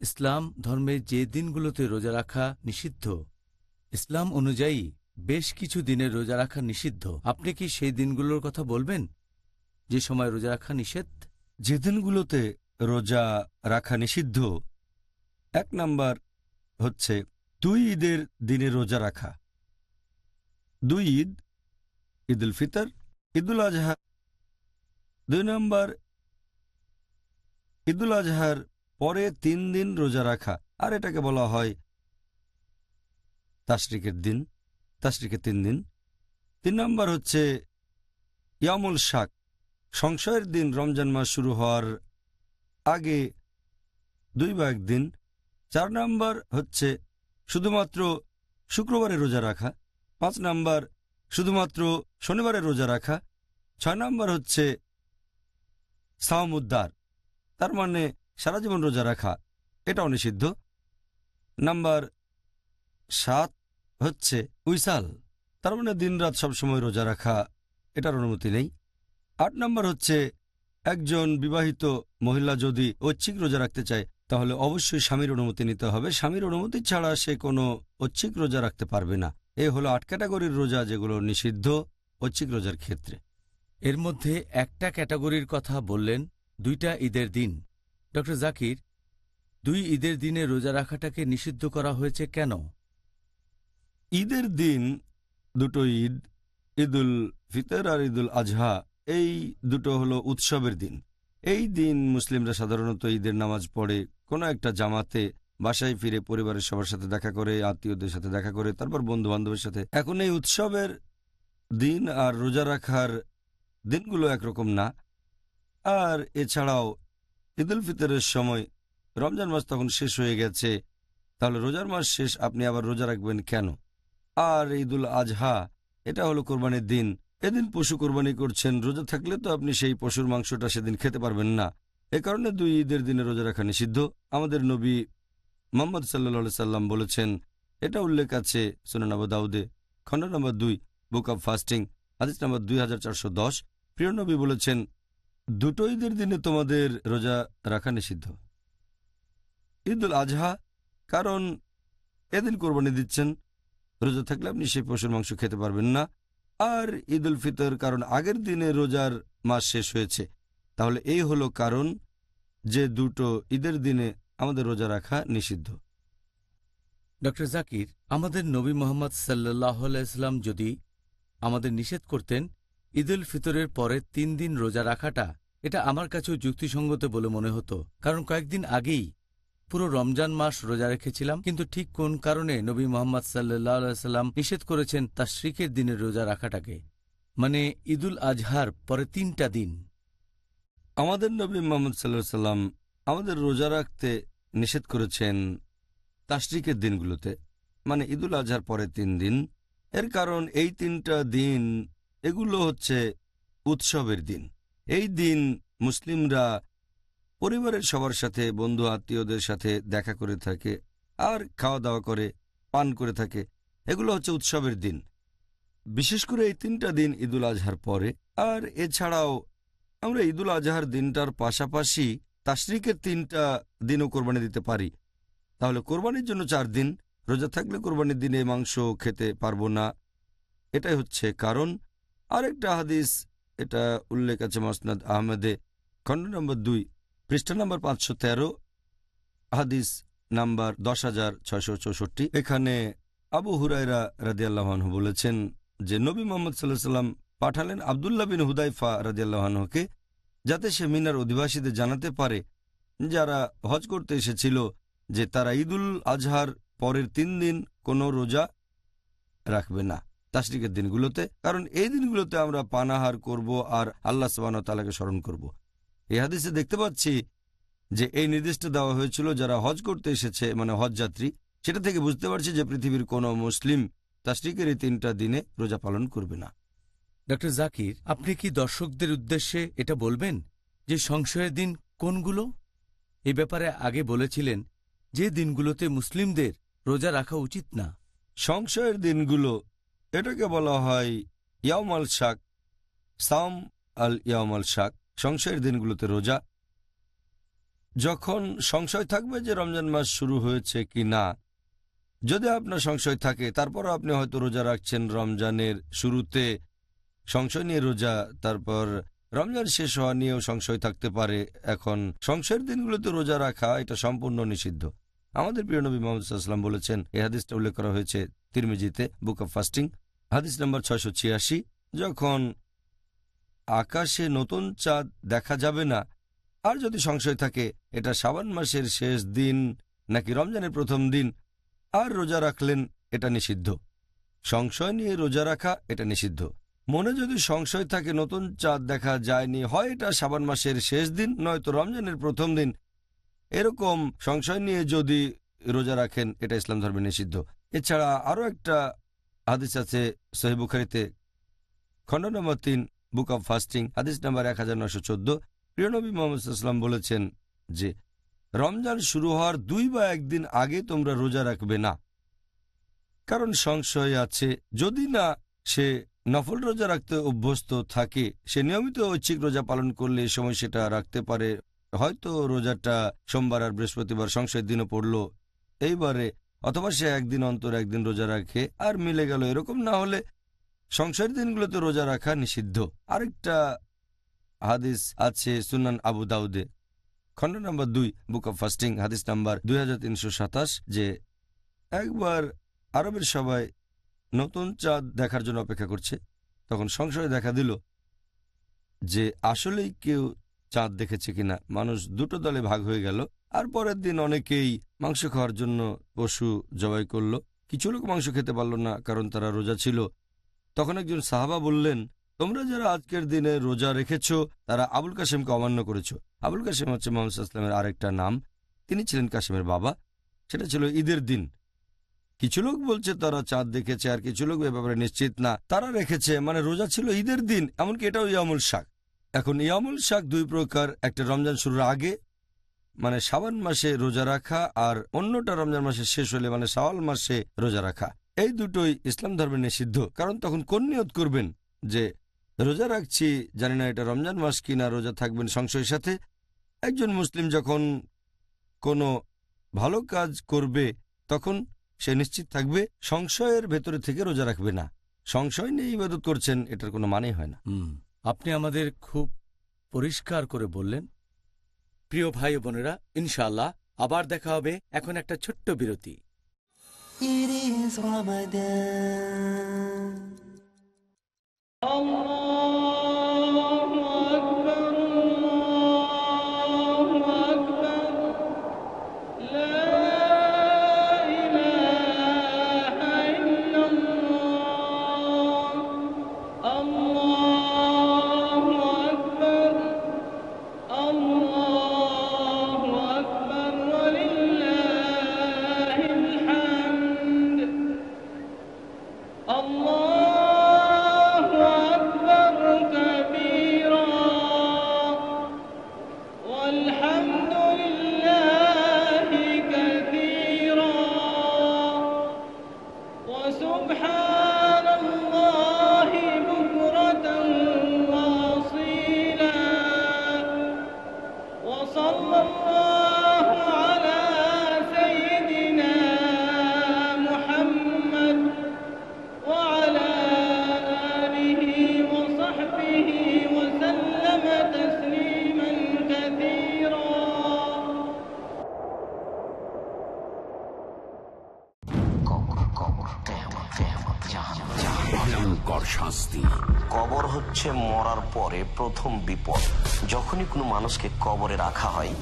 ইসলাম ধর্মে যে দিনগুলোতে রোজা রাখা নিষিদ্ধ, ইসলাম অনুযায়ী বেশ কিছু দিনের রোজা রাখা নিষিদ্ধ। আপনি কি সেই দিনগুলোর কথা বলবেন? যে সময় রোজা রাখা নিষেধ? যে দিনগুলোতে রোজা রাখা নিষিদ্ধ, এক নাম্বার হচ্ছে দুই ঈদের দিনে রোজা রাখা। দুই ঈদ, ঈদুল ফিতর, ঈদুল আজহা। দুই নম্বর, ঈদুল আজহার পরে তিন দিন রোজা রাখা, আর এটাকে বলা হয় তাশরিকের দিন তাশরিকের তিন দিন। তিন নম্বর হচ্ছে ইয়ামুল শাক সংশয়ের দিন রমজান মাস শুরু হওয়ার আগে দুই বা একদিন। চার নাম্বার হচ্ছে শুধুমাত্র শুক্রবারে রোজা রাখা। পাঁচ নাম্বার শুধুমাত্র শনিবারে রোজা রাখা। ছয় নাম্বার হচ্ছে সাওমুদ্দার তার মানে সারা জীবন রোজা রাখা, এটাও নিষিদ্ধ। নাম্বার সাত হচ্ছে উইসাল। তার মানে দিনরাত সবসময় রোজা রাখা, এটার অনুমতি নেই। আট নম্বর হচ্ছে একজন বিবাহিত মহিলা যদি ঐচ্ছিক রোজা রাখতে চায় তাহলে অবশ্যই স্বামীর অনুমতি নিতে হবে। স্বামীর অনুমতি ছাড়া সে কোনো ঐচ্ছিক রোজা রাখতে পারবে না। এ হলো আট ক্যাটাগরির রোজা যেগুলো নিষিদ্ধ ঐচ্ছিক রোজার ক্ষেত্রে। এর মধ্যে একটা ক্যাটাগরির কথা বললেন দুইটা ঈদের দিন। ড জাকির দুই ঈদের দিনে রোজা রাখাটাকে নিষিদ্ধ করা হয়েছে কেন? ঈদের দিন দুটো ঈদ ঈদুল ফিতর আর ঈদুল আজহা এই দুটো হলো উৎসবের দিন। এই দিন মুসলিমরা সাধারণত ঈদের নামাজ পড়ে, কোনো একটা জামাতে বাসায় ফিরে পরিবারের সবার সাথে দেখা করে, আত্মীয়দের সাথে দেখা করে, তারপর বন্ধু বান্ধবের সাথে। এখন এই উৎসবের দিন আর রোজা রাখার দিনগুলো একরকম না। আর এছাড়াও ঈদুল ফিতরের সময় রমজান মাস তখন শেষ হয়ে গেছে, তাহলে রোজার মাস শেষ, আপনি আবার রোজা রাখবেন কেন? আর ঈদুল আজহা, এটা হলো কোরবানির দিন। এদিন পশু কোরবানি করছেন, রোজা থাকলে তো আপনি সেই পশুর মাংসটা সেদিন খেতে পারবেন না। এ কারণে দুই ঈদের দিনে রোজা রাখা নিষিদ্ধ। আমাদের নবী মোহাম্মদ সাল্লা সাল্লাম বলেছেন, এটা উল্লেখ আছে সুনানাব দাউদে খণ্ড নম্বর দুই, বুক অব ফাস্টিং, হাদিস নম্বর দুই হাজার চারশো দশ। প্রিয় নবী বলেছেন, দুটো ঈদের দিনে তোমাদের রোজা রাখা নিষিদ্ধ। ঈদুল আজহা, কারণ এদিন কোরবানি দিচ্ছেন, রোজা থাকলে আপনি সেই পশুর মাংস খেতে পারবেন না। আর ঈদ উল ফিতর, কারণ আগের দিনে রোজার মাস শেষ হয়েছে। তাহলে এই হলো কারণ যে দুটো ঈদের দিনে আমাদের রোজা রাখা নিষিদ্ধ। ডক্টর জাকির, আমাদের নবী মোহাম্মদ সাল্লাহ ইসলাম যদি আমাদের নিষেধ করতেন ঈদ উল ফিতরের পরে তিন দিন রোজা রাখাটা, এটা আমার কাছেও যুক্তিসঙ্গত বলে মনে হতো। কারণ কয়েকদিন আগেই পুরো রমজান মাস রোজা রেখেছিলাম, কিন্তু ঠিক কোন কারণে নবী মোহাম্মদ সাল্লাহ সাল্লাম নিষেধ করেছেন তার শ্রিকের দিনের রোজা রাখাটাকে? মানে ঈদুল আজহার পরে তিনটা দিন। আমাদের নবী মোহাম্মদ সাল্লাহ সাল্লাম আমাদের রোজা রাখতে নিষেধ করেছেন তাশরিকের দিনগুলোতে মানে ঈদুল আজহার পরে তিন দিন। এর কারণ এই তিনটা দিন, এগুলো হচ্ছে উৎসবের দিন। এই দিন মুসলিমরা পরিবারের সবার সাথে, বন্ধু আত্মীয়দের সাথে দেখা করে থাকে আর খাওয়া দাওয়া করে, পান করে থাকে। এগুলো হচ্ছে উৎসবের দিন। বিশেষ করে এই তিনটা দিন ঈদুল আজহার পরে। আর এছাড়াও আমরা ঈদুল আজহার দিনটার পাশাপাশি তাশরিকের তিনটা দিনও কোরবানি দিতে পারি। তাহলে কোরবানির জন্য চার দিন, রোজা থাকলে কোরবানির দিনে মাংস খেতে পারব না। এটাই হচ্ছে কারণ। আরেকটা হাদিস, এটা উল্লেখ আছে মসনাদ আহমেদে, খণ্ড নম্বর দুই। পৃষ্ঠা নম্বর পাঁচশো তেরো, হাদিস নাম্বার দশ হাজার ছয়শো চৌষট্টি। এখানে আবু হুরাইরা রাদিয়াল্লাহানহু বলেছেন যে, নবী মোহাম্মদ সাল্লাহ সাল্লাম পাঠালেন আবদুল্লাহ বিন হুদাইফা রাদিয়াল্লাহানহুকে যাতে সে মিনার অধিবাসীদের জানাতে পারে। যারা হজ করতে এসেছিল, যে তারা ঈদুল আজহার পরের তিন দিন কোনো রোজা রাখবে না তাশরিকের দিনগুলোতে, কারণ এই দিনগুলোতে আমরা পানাহার করব আর আল্লাহ সবান তালাকে স্মরণ করব। এই হাদিসে দেখতে পাচ্ছি যে এই নির্দেশটা দেওয়া হয়েছিল যারা হজ করতে এসেছে মানে হজ যাত্রী সেটা থেকে বুঝতে পারছি যে পৃথিবীর কোনো মুসলিম তাশরিকের এই তিনটা দিনে রোজা পালন করবে না। ডক্টর জাকির আপনি কি দর্শকদের উদ্দেশ্যে এটা বলবেন যে সংশয়ের দিন কোনগুলো? এ ব্যাপারে আগে বলেছিলেন যে দিনগুলোতে মুসলিমদের রোজা রাখা উচিত না। সংশয়ের দিনগুলো এটাকে বলা হয় ইয়ামাল শাক সাম আল ইয়ামাল শাক। সংশয়ের দিনগুলোতে রোজা। যখন সংশয় থাকবে যে রমজান মাস শুরু হয়েছে কি না, যদি আপনার সংশয় থাকে, তারপরও আপনি হয়তো রোজা রাখছেন রমজানের শুরুতে। সংশয় নিয়ে রোজা, তারপর রমজান শেষ হওয়া নিয়েও সংশয় থাকতে পারে। এখন সংশয়ের দিনগুলোতে রোজা রাখা, এটা সম্পূর্ণ নিষিদ্ধ। আমাদের প্রিয় নবী মোহাম্মদ বলেছেন, এই হাদিসটা উল্লেখ করা হয়েছে তিরমিজিতে, বুক অব ফাস্টিং। হাদিস নম্বর ছয়শো ছিয়াশি, যখন আকাশে নতুন চাঁদ দেখা যাবে না। আর যদি সংশয় থাকে, এটা শ্রাবণ মাসের শেষ দিন নাকি রমজানের প্রথম দিন? আর রোজা রাখলেন, এটা নিষিদ্ধ। সংশয় নিয়ে রোজা রাখা, এটা নিষিদ্ধ। মনে যদি সংশয় থাকে, নতুন চাঁদ দেখা যায়নি, হয় এটা শ্রাবণ মাসের শেষ দিন, নয়তো রমজানের প্রথম দিন। এরকম সংশয় নিয়ে যদি রোজা রাখেন, এটা ইসলাম ধর্মে নিষিদ্ধ। এছাড়া আরও একটা হাদিস আছে সহিবুখারিতে খণ্ড নম্বর তিন বুক অব ফাস্টিং হাদিস নাম্বার এক হাজার নশো চোদ্দ। প্রিয়নবী মোহাম্মদ বলেছেন যে, রমজান শুরু হওয়ার দুই বা একদিন আগে তোমরা রোজা রাখবে না। কারণ সংশয় আছে, যদি না সে নফল রোজা রাখতে অভ্যস্ত থাকে, সে নিয়মিত ঐচ্ছিক রোজা পালন করলে সময় সেটা রাখতে পারে। হয়তো রোজাটা সোমবার আর বৃহস্পতিবার সংশয়ের দিনও পড়ল। এইবারে অথবা সে একদিন অন্তর একদিন রোজা রাখে, আর মিলে গেল এরকম না হলে সংশয়ের দিনগুলোতে রোজা রাখা নিষিদ্ধ। আরেকটা হাদিস আছে সুনান আবু দাউদে। খণ্ড নম্বর দুই, বুক অব ফাস্টিং, হাদিস নাম্বার দুই হাজার তিনশো সাতাশ, যে একবার আরবের সবাই নতুন চাঁদ দেখার জন্য অপেক্ষা করছে। তখন সংশয় দেখা দিল যে আসলেই কেউ চাঁদ দেখেছে কিনা। মানুষ দুটো দলে ভাগ হয়ে গেল। আর পরের দিন অনেকেই মাংস খাওয়ার জন্য পশু জবাই করল। কিছু লোক মাংস খেতে পারল না, কারণ তারা রোজা ছিল। তখন একজন সাহাবা বললেন, তোমরা যারা আজকের দিনে রোজা রেখেছ, তারা আবুল কাসেমকে অমান্য করেছ। আবুল কাসেম হচ্ছে মোহাম্মদ ইসলামের আরেকটা নাম। তিনি ছিলেন কাসেমের বাবা। সেটা ছিল ঈদের দিন। কিছু লোক বলছে, তারা চাঁদ দেখেছে আর কিছু লোক ব্যাপারে নিশ্চিত না। তারা রেখেছে মানে রোজা ছিল ঈদের দিন, এমনকি এটাও ইয়ামুল শাক। এখন ইয়ামুল শাক দুই প্রকার, একটা রমজান শুরুর আগে মানে সাবান মাসে রোজা রাখা, আর অন্যটা রমজান মাসে শেষ হলে মানে শাওয়াল মাসে রোজা রাখা। এই দুটোই ইসলাম ধর্মে নিষিদ্ধ। কারণ তখন কোন নিয়ত করবেন? যে রোজা রাখছি, জানি না এটা রমজান মাস কিনা, রোজা থাকবেন সংশয়ের সাথে। একজন মুসলিম যখন কোনো ভালো কাজ করবে, তখন সে নিশ্চিত থাকবে, সংশয়ের ভেতরে থেকে রোজা রাখবে না। সংশয় নিয়ে ইবাদত করছেন, এটার কোনো মানে হয় না। আপনি আমাদের খুব পরিষ্কার করে বললেন। প্রিয় ভাই বোনেরা ইনশাল্লাহ আবার দেখা হবে। এখন একটা ছোট্ট বিরতি। It is Ramadan. Allah. পরে প্রথম বিপদ। যখনই কোনো মানুষকে কবরে রাখা হয়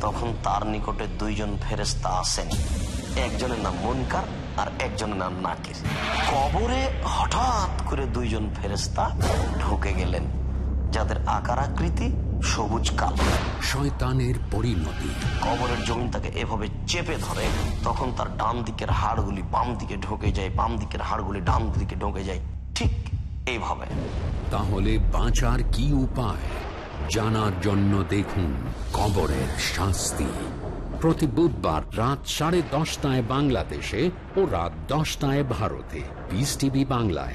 তখন তার নিকটে দুইজন ফেরেস্তা আসেন। একজনের নাম মনকার আর একজনের নাম নাকির। কবরে হঠাৎ করে দুইজন ফেরেস্তা ঢুকে গেলেন যাদের আকার আকৃতি সবুজ কালো। শয়তানের পরিণতি। কবরের জমিন তাকে এভাবে চেপে ধরে তখন তার ডান দিকের হাড়গুলি বাম দিকে ঢোকে যায় বাম দিকের হাড়গুলি ডান দিকে ঢোকে যায়। ঠিক এইভাবে। তাহলে বাঁচার কি উপায়? জানার জন্য দেখুন কবরের শাস্তি। প্রতি বুধবার রাত সাড়ে দশটায় বাংলাদেশে ও রাত দশটায় ভারতে। পিস টিভি বাংলায়।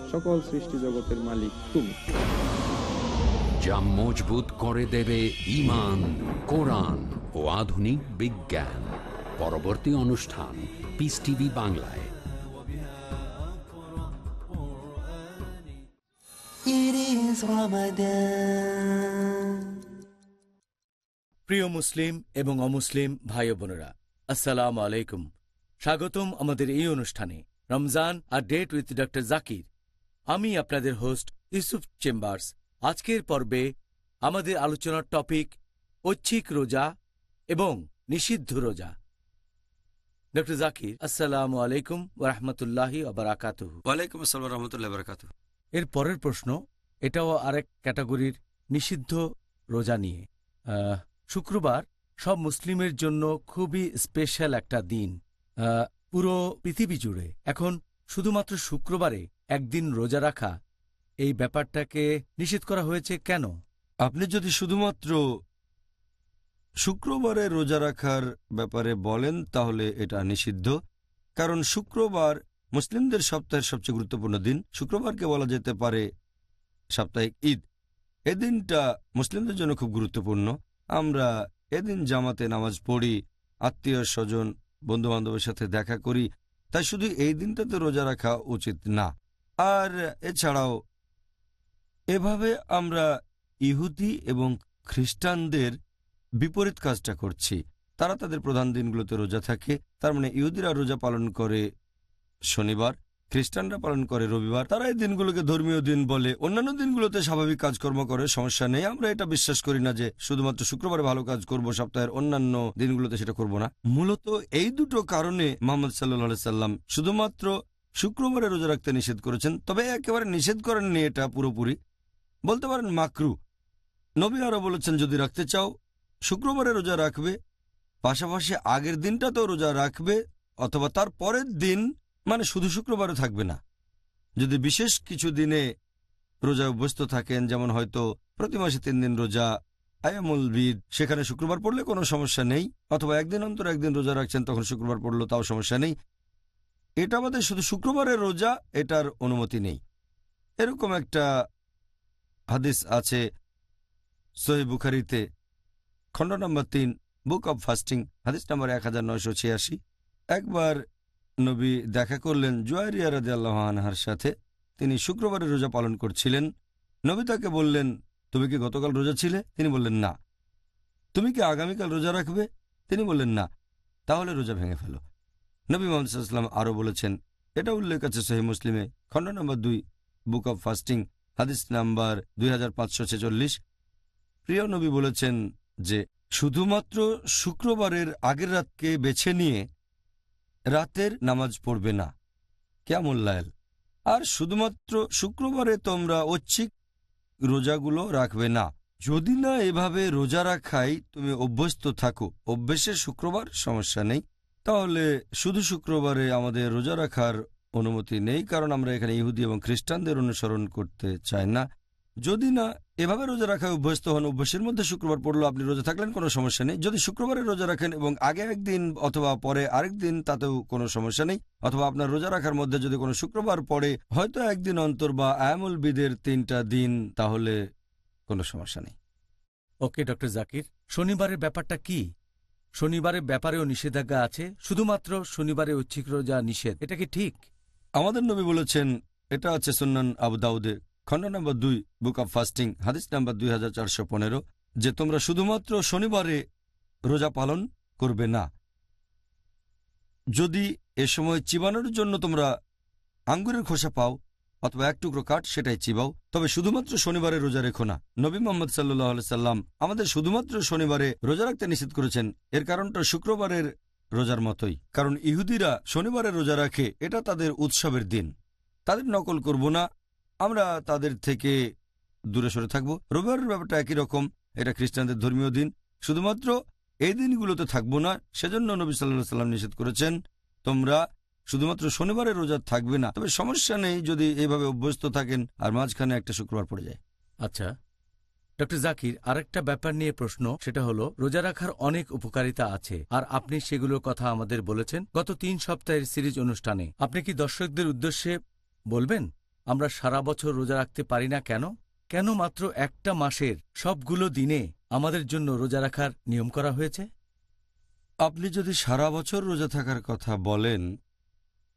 সকল সৃষ্টি জগতের মালিক তুমি। যা মজবুত করে দেবে ইমান কোরআন ও আধুনিক বিজ্ঞান। পরবর্তী অনুষ্ঠান পিস টিভি বাংলায়. প্রিয় মুসলিম এবং অমুসলিম ভাই বোনেরা আসসালাম আলাইকুম। স্বাগতম আমাদের এই অনুষ্ঠানে। রমজান আর ডেট উইথ ডক্টর জাকির। আমি আপনাদের হোস্ট ইউসুফ চেম্বার্স। আজকের পর্বে আমাদের আলোচনার টপিক ঐচ্ছিক রোজা এবং নিষিদ্ধ রোজা। ডক্টর জাকির আসসালামু আলাইকুম ওরহমতুল্লাহি আবরাকাতুহু ওয়ালাইকুম আসসালাম রহমতুল্লাহ বরকাত এর পরের প্রশ্ন এটাও আরেক ক্যাটাগরির নিষিদ্ধ রোজা নিয়ে। শুক্রবার সব মুসলিমের জন্য খুবই স্পেশাল একটা দিন। পুরো পৃথিবী জুড়ে। এখন শুধুমাত্র শুক্রবারে একদিন রোজা রাখা, এই ব্যাপারটাকে নিষেধ করা হয়েছে কেন? আপনি যদি শুধুমাত্র শুক্রবারে রোজা রাখার ব্যাপারে বলেন, তাহলে এটা নিষিদ্ধ। কারণ শুক্রবার মুসলিমদের সপ্তাহের সবচেয়ে গুরুত্বপূর্ণ দিন। শুক্রবারকে বলা যেতে পারে সাপ্তাহিক ঈদ। এদিনটা মুসলিমদের জন্য খুব গুরুত্বপূর্ণ। আমরা এদিন জামাতে নামাজ পড়ি, আত্মীয় স্বজন, বন্ধুবান্ধবের সাথে দেখা করি। তাই শুধু এই দিনটাতে রোজা রাখা উচিত না। আর এছাড়াও, এভাবে আমরা ইহুদি এবং খ্রিস্টানদের বিপরীত কাজটা করছি। তারা তাদের প্রধান দিনগুলোতে রোজা থাকে। তার মানে ইহুদিরা রোজা পালন করে শনিবার, খ্রিস্টানরা পালন করে রবিবার। তারা এই দিনগুলোকে ধর্মীয় দিন বলে। অন্যান্য দিনগুলোতে স্বাভাবিক কাজকর্ম করে, সমস্যা নেই। আমরা এটা বিশ্বাস করি না যে শুধুমাত্র শুক্রবারে ভালো কাজ করব, সপ্তাহের অন্যান্য দিনগুলোতে সেটা করব না। মূলত এই দুটো কারণে মোহাম্মদ সাল্লাহ সাল্লাম শুধুমাত্র শুক্রবারে রোজা রাখতে নিষেধ করেছেন, তবে একেবারে নিষেধ করেননি এটা পুরোপুরি। বলতে পারেন মাকরু। নবী আরও বলেছেন, যদি রাখতে চাও, শুক্রবারে রোজা রাখবে, পাশাপাশি আগের দিনটাতেও রোজা রাখবে, অথবা তার পরের দিন মানে শুধু শুক্রবারে থাকবে না। যদি বিশেষ কিছু দিনে রোজা অভ্যস্ত থাকেন, যেমন হয়তো প্রতি মাসে তিন দিন রোজা, আয়ামুল বিদ, সেখানে শুক্রবার পড়লে কোনো সমস্যা নেই, অথবা একদিন অন্তর একদিন রোজা রাখছেন, তখন শুক্রবার পড়ল তাও সমস্যা নেই। এটা আমাদের শুধু শুক্রবারের রোজা, এটার অনুমতি নেই। এরকম একটা হাদিস আছে সহি বুখারিতে, খণ্ড নম্বর তিন, বুক অব ফাস্টিং, হাদিস নম্বর এক হাজার নয়শো ছিয়াশি। একবার নবী দেখা করলেন জুয়ারিয়া রাজি আল্লাহ আনহার সাথে, তিনি শুক্রবারে রোজা পালন করছিলেন। নবী তাকে বললেন, তুমি কি গতকাল রোজা ছিলে? তিনি বললেন, না। তুমি কি আগামীকাল রোজা রাখবে? তিনি বললেন, না। তাহলে রোজা ভেঙে ফেলো। নবী মোহাম্মদ সাল্লাম আরও বলেছেন, এটা উল্লেখ আছে সহি মুসলিমে, খণ্ড নম্বর দুই, বুক অব ফাস্টিং, হাদিস নাম্বার দুই হাজার পাঁচশো ছেচল্লিশ। প্রিয় নবী বলেছেন যে, শুধুমাত্র শুক্রবারের আগের রাতকে বেছে নিয়ে রাতের নামাজ পড়বে না। কেমন আর শুধুমাত্র শুক্রবারে তোমরা ঐচ্ছিক রোজাগুলো রাখবে না। যদি না এভাবে রোজা রাখাই, তুমি অভ্যস্ত থাকো। অভ্যেসের শুক্রবার সমস্যা নেই। তাহলে শুধু শুক্রবারে আমাদের রোজা রাখার অনুমতি নেই, কারণ আমরা এখানে ইহুদি এবং খ্রিস্টানদের অনুসরণ করতে চাই না। যদি না, এভাবে রোজা রাখায় অভ্যস্ত হন, অভ্যাসের মধ্যে শুক্রবার পড়ল, আপনি রোজা থাকলেন, কোনো সমস্যা নেই। যদি শুক্রবারে রোজা রাখেন এবং আগে একদিন অথবা পরে আরেক দিন, তাতেও কোনো সমস্যা নেই। অথবা আপনার রোজা রাখার মধ্যে যদি কোনো শুক্রবার পড়ে, হয়তো একদিন অন্তর বা আয়ামুল বিদের তিনটা দিন, তাহলে কোনো সমস্যা নেই। ওকে, ডক্টর জাকির, শনিবারের ব্যাপারটা কি? শনিবারের ব্যাপারেও নিষেধাজ্ঞা আছে, শুধুমাত্র শনিবারে ঐচ্ছিক রোজা নিষেধ। এটা কি ঠিক? আমাদের নবী বলেছেন, এটা আছে সুন্নান আবু দাউদে খণ্ড নম্বর দুই, বুক অব ফাস্টিং, হাদিস নাম্বার দুই হাজার চারশো পনেরো, যে তোমরা শুধুমাত্র শনিবারে রোজা পালন করবে না। যদি এ সময় চিবানোর জন্য তোমরা আঙ্গুরের খোসা পাও অথবা এক টুকরো কাঠ সেটাই চিবাও। তবে শুধুমাত্র শনিবারে রোজা রেখো না। নবী মোহাম্মদ সাল্লাহ সাল্লাম আমাদের শুধুমাত্র শনিবারে রোজা রাখতে নিষেধ করেছেন। এর কারণটা শুক্রবারের রোজার মতোই। কারণ ইহুদিরা শনিবারে রোজা রাখে, এটা তাদের উৎসবের দিন। তাদের নকল করব না। আমরা তাদের থেকে দূরে সরে থাকব। রবিবারের ব্যাপারটা একই রকম। এটা খ্রিস্টানদের ধর্মীয় দিন। শুধুমাত্র এই দিনগুলোতে থাকব না, সেজন্য নবী সাল্লাহ সাল্লাম নিষেধ করেছেন, তোমরা শুধুমাত্র শনিবারে রোজা থাকবে না তবে সমস্যা নেই যদি এইভাবে অভ্যস্ত থাকেন আর মাঝখানে একটা শুক্রবার পড়ে যায়। আচ্ছা ডক্টর জাকির আরেকটা ব্যাপার নিয়ে প্রশ্ন সেটা হলো রোজা রাখার অনেক উপকারিতা আছে আর আপনি সেগুলোর কথা আমাদের বলেছেন গত তিন সপ্তাহের সিরিজ অনুষ্ঠানে। আপনি কি দর্শকদের উদ্দেশ্যে বলবেন আমরা সারা বছর রোজা রাখতে পারি না কেন? কেন মাত্র একটা মাসের সবগুলো দিনে আমাদের জন্য রোজা রাখার নিয়ম করা হয়েছে? আপনি যদি সারা বছর রোজা থাকার কথা বলেন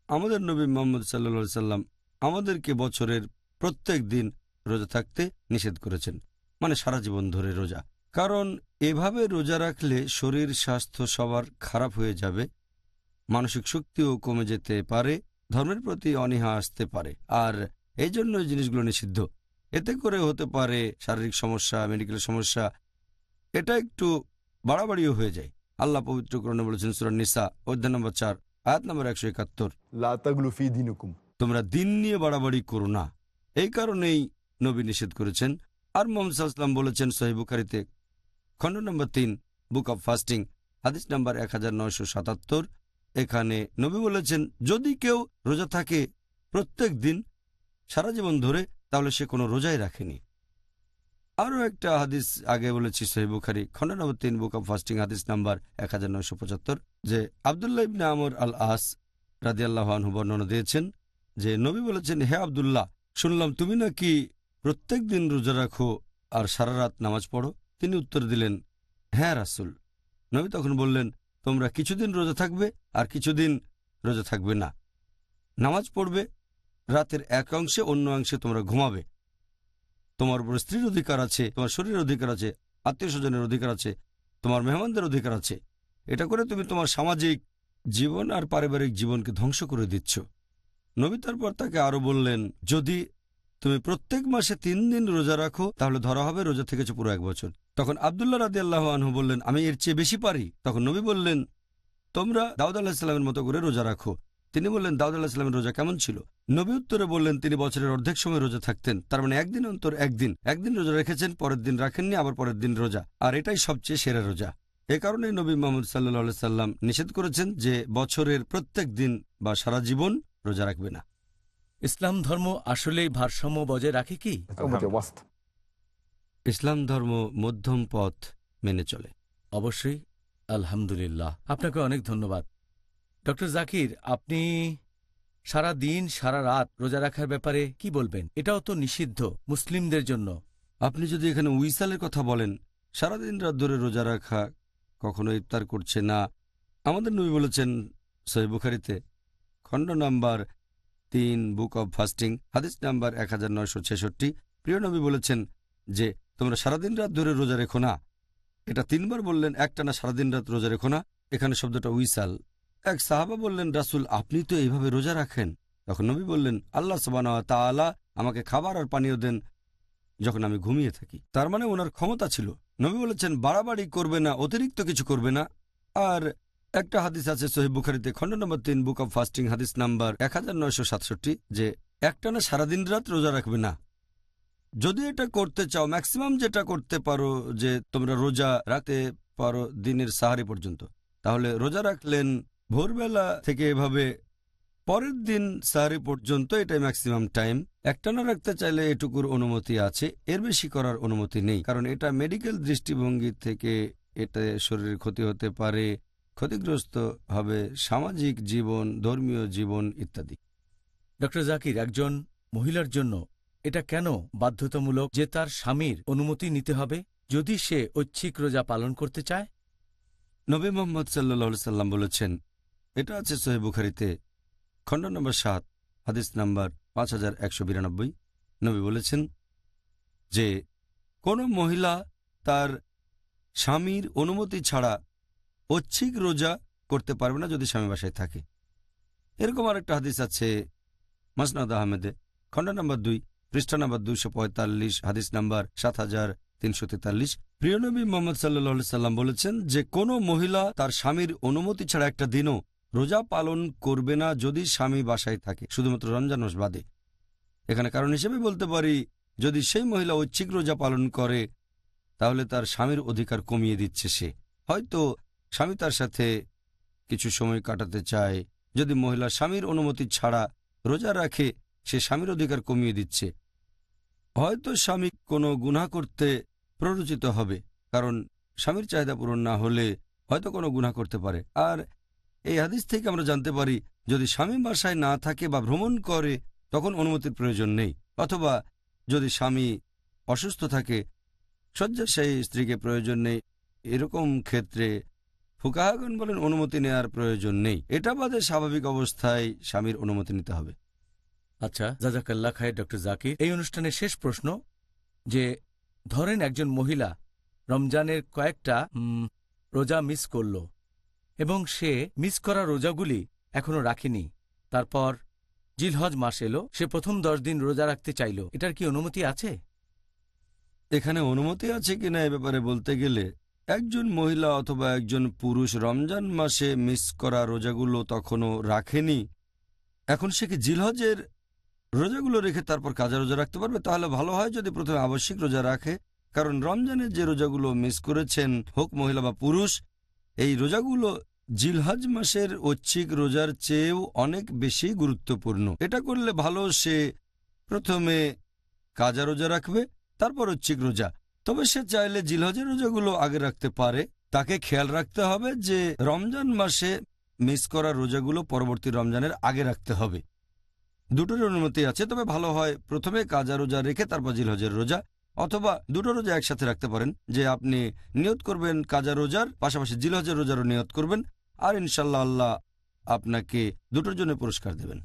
আমাদের নবী মোহাম্মদ সাল্লা সাল্লাম আমাদেরকে বছরের প্রত্যেক দিন রোজা থাকতে নিষেধ করেছেন মানে সারা জীবন ধরে রোজা। কারণ এভাবে রোজা রাখলে শরীর, স্বাস্থ্য সবার খারাপ হয়ে যাবে, মানসিক শক্তিও কমে যেতে পারে, ধর্মের প্রতি অনীহা আসতে পারে। আর এই জন্য এই জিনিসগুলো নিষিদ্ধ। এতে করে হতে পারে শারীরিক সমস্যা মেডিকেল সমস্যা, এটা একটু বাড়াবাড়িও হয়ে যায়। আল্লাহ পবিত্র করণে বলেছেন সুরান নিসা, অধ্যায় নম্বর চার। আয়াত নম্বর একশো একাত্তর। লাতাগলুফি দিনুকুম। তোমরা দিন নিয়ে বাড়াবাড়ি করো না। এই কারণেই নবী নিষেধ করেছেন। আর মোহাম্মদ সাল্লাম বলেছেন সহিবুখারিতে খণ্ড নম্বর তিন বুক অব ফাস্টিং হাদিস নাম্বার এক সাতাত্তর। এখানে নবী বলেছেন যদি কেউ রোজা থাকে প্রত্যেক দিন সারা জীবন ধরে তাহলে সে কোনো রোজাই রাখেনি। আরও একটা হাদিস আগে বলেছি সহি বুখারি, খণ্ড নম্বর তিন বুক অব ফাস্টিং, হাদিস নাম্বার এক হাজার নয়শো পঁচাত্তর যে আবদুল্লাহ ইবনে আমর আল আস রাদিয়াল্লাহ আনহু বর্ণনা দিয়েছেন যে নবী বলেছেন, হে আবদুল্লাহ, শুনলাম তুমি নাকি প্রত্যেক দিন রোজা রাখো আর সারা রাত নামাজ পড়ো? তিনি উত্তর দিলেন হ্যাঁ রাসুল। নবী তখন বললেন, তোমরা কিছুদিন রোজা থাকবে আর কিছুদিন রোজা থাকবে না। নামাজ পড়বে, রাতের এক অংশে অন্য অংশে তোমরা ঘুমাবে। তোমার উপর স্ত্রীর অধিকার আছে, তোমার শরীরের অধিকার আছে, আত্মীয় স্বজনের অধিকার আছে, তোমার মেহমানদের অধিকার আছে। এটা করে তুমি তোমার সামাজিক জীবন আর পারিবারিক জীবনকে ধ্বংস করে দিচ্ছ। নবী তারপর তাকে আরও বললেন, যদি তুমি প্রত্যেক মাসে তিন দিন রোজা রাখো, তাহলে ধরা হবে রোজা থেকেছে পুরো এক বছর। তখন আবদুল্লাহ রাদি আল্লাহ আনহু বললেন, আমি এর চেয়ে বেশি পারি। তখন নবী বললেন, তোমরা দাউদ আলাহিসাল্লামের মতো করে রোজা রাখো। তিনি বললেন দাউদ আলাহিসাল্লামের রোজা কেমন ছিল? নবী উত্তরে বললেন তিনি বছরের অর্ধেক সময় রোজা থাকতেন। তার মানে একদিন অন্তর একদিন। একদিন রোজা রেখেছেন পরের দিন রাখেননি আবার পরের দিন রোজা। আর এটাই সবচেয়ে সেরা রোজা। এ কারণে নবী মোহাম্মদ সাল্লাহ সাল্লাম নিষেধ করেছেন যে বছরের প্রত্যেক দিন বা সারা জীবন রোজা রাখবে না। ইসলাম ধর্ম আসলেই ভারসাম্য বজায় রাখে কি? ইসলাম ধর্ম মধ্যম পথ মেনে চলে। অবশ্যই আলহামদুলিল্লাহ। আপনাকে অনেক ধন্যবাদ। ডক্টর জাকির, আপনি সারা দিন, সারা রাত রোজা রাখার ব্যাপারে কি বলবেন? এটাও তো নিষিদ্ধ মুসলিমদের জন্য। আপনি যদি এখানে উইসালের কথা বলেন সারাদিন রাত ধরে রোজা রাখা কখনো ইফতার করছে না। আমাদের নবী বলেছেন সহি বুখারিতে, খণ্ড নাম্বার তিন, বুক অব ফাস্টিং, হাদিস নাম্বার এক হাজার নয়শো ছেষট্টি। প্রিয় নবী বলেছেন যে, তোমরা সারাদিন রাত ধরে রোজা রেখো না। এটা তিনবার বললেন একটানা সারাদিন রাত রোজা রেখো না। এখানে শব্দটা উইসাল। এক সাহাবা বললেন, রাসুল, আপনি তো এইভাবে রোজা রাখেন। তখন নবী বললেন, আল্লাহ সবানা তাআলা আমাকে খাবার আর পানীয় দেন যখন আমি ঘুমিয়ে থাকি। তার মানে ওনার ক্ষমতা ছিল। নবী বলেছেন, বাড়াবাড়ি করবে না, অতিরিক্ত কিছু করবে না। আর একটা হাদিস আছে সহিব বুখারিতে, খণ্ড নম্বর তিন, বুক অব ফাস্টিং, হাদিস নাম্বার এক হাজার নয়শো সাতষট্টি, যে একটানা সারাদিন রাত রোজা রাখবে না। যদি এটা করতে চাও, ম্যাক্সিমাম যেটা করতে পারো, যে তোমরা রোজা রাখতে পারো দিনের সাহারি পর্যন্ত। তাহলে রোজা রাখলেন ভোরবেলা থেকে এভাবে পরের দিন সাহারি পর্যন্ত এটাই ম্যাক্সিমাম টাইম একটানা রাখতে চাইলে এটুকুর অনুমতি আছে এর বেশি করার অনুমতি নেই কারণ এটা মেডিকেল দৃষ্টিভঙ্গি থেকে এতে শরীরের ক্ষতি হতে পারে ক্ষতিগ্রস্ত হবে সামাজিক জীবন ধর্মীয় জীবন ইত্যাদি। ডক্টর জাকির একজন মহিলার জন্য এটা কেন বাধ্যতামূলক যে তার স্বামীর অনুমতি নিতে হবে যদি সে ঐচ্ছিক রোজা পালন করতে চায়? নবী মোহাম্মদ সাল্লা সাল্লাম বলেছেন এটা আছে সোহেব বুখারিতে, খণ্ড নম্বর সাত, হাদিস নাম্বার পাঁচ হাজার একশো বিরানব্বই। নবী বলেছেন যে, কোনো মহিলা তার স্বামীর অনুমতি ছাড়া ঐচ্ছিক রোজা করতে পারবে না যদি স্বামী বাসায় থাকে। এরকম আরেকটা হাদিস আছে মাসনাদ আহমেদে, খণ্ড নম্বর দুই, পৃষ্ঠা নম্বর দুইশো পঁয়তাল্লিশ, হাদিস নাম্বার সাত হাজার তিনশো তেতাল্লিশ। প্রিয়নবী মোহাম্মদ সাল্লাহ সাল্লাম বলেছেন যে, কোনো মহিলা তার স্বামীর অনুমতি ছাড়া একটা দিনও রোজা পালন করবে না যদি স্বামী বাসায় থাকে, শুধুমাত্র রমজান মাস বাদে। এখানে কারণ হিসেবে বলতে পারি, যদি সেই মহিলা ঐচ্ছিক রোজা পালন করে, তাহলে তার স্বামীর অধিকার কমিয়ে দিচ্ছে সে। হয়তো স্বামী তার সাথে কিছু সময় কাটাতে চায়, যদি মহিলা স্বামীর অনুমতি ছাড়া রোজা রাখে, সে স্বামীর অধিকার কমিয়ে দিচ্ছে। হয়তো স্বামী কোনো গুনাহ করতে প্ররোচিত হবে, কারণ স্বামীর চাহিদা পূরণ না হলে হয়তো কোনো গুনাহ করতে পারে। আর এই হাদিস থেকে আমরা জানতে পারি, যদি স্বামী বাসায় না থাকে বা ভ্রমণ করে, তখন অনুমতির প্রয়োজন নেই। অথবা যদি স্বামী অসুস্থ থাকে শয্যাশায়ী স্ত্রীকে প্রয়োজন নেই। এরকম ক্ষেত্রে ফুকাহাগন বলেন অনুমতি নেওয়ার প্রয়োজন নেই। এটা বাদে স্বাভাবিক অবস্থায় স্বামীর অনুমতি নিতে হবে। আচ্ছা জাজাকাল্লা খায় ডক্টর জাকির, এই অনুষ্ঠানের শেষ প্রশ্ন, যে ধরেন একজন মহিলা রমজানের কয়েকটা রোজা মিস করল। এবং সে মিস করা রোজাগুলি এখনও রাখেনি। তারপর জিলহজ মাস এলো, সে প্রথম দশ দিন রোজা রাখতে চাইল। এটার কি অনুমতি আছে? এখানে অনুমতি আছে কিনা এ ব্যাপারে বলতে গেলে, একজন মহিলা অথবা একজন পুরুষ রমজান মাসে মিস করা রোজাগুলো তখনও রাখেনি। এখন সে কি জিলহজের রোজাগুলো রেখে তারপর কাজা রোজা রাখতে পারবে? তাহলে ভালো হয় যদি প্রথমে আবশ্যিক রোজা রাখে। কারণ রমজানের যে রোজাগুলো মিস করেছেন, হোক মহিলা বা পুরুষ এই রোজাগুলো জিলহজ মাসের ঐচ্ছিক রোজার চেয়েও অনেক বেশি গুরুত্বপূর্ণ। এটা করলে ভালো সে প্রথমে কাজা রোজা রাখবে, তারপর ঐচ্ছিক রোজা। তবে সে চাইলে জিলহজের রোজাগুলো আগে রাখতে পারে। তাকে খেয়াল রাখতে হবে যে রমজান মাসে মিস করা রোজাগুলো পরবর্তী রমজানের আগে রাখতে হবে। দুটোর অনুমতি আছে, তবে ভালো হয় প্রথমে কাজা রোজা রেখে তারপর জিলহজের রোজা। অথবা দুটো রোজা একসাথে রাখতে পারেন, যে আপনি নিয়ত করবেন কাজা রোজার, পাশাপাশি জিলহজের রোজারও নিয়ত করবেন, আর ইনশাল্লাহ আল্লাহ আপনাকে দুটোর জন্য পুরস্কার দেবেন।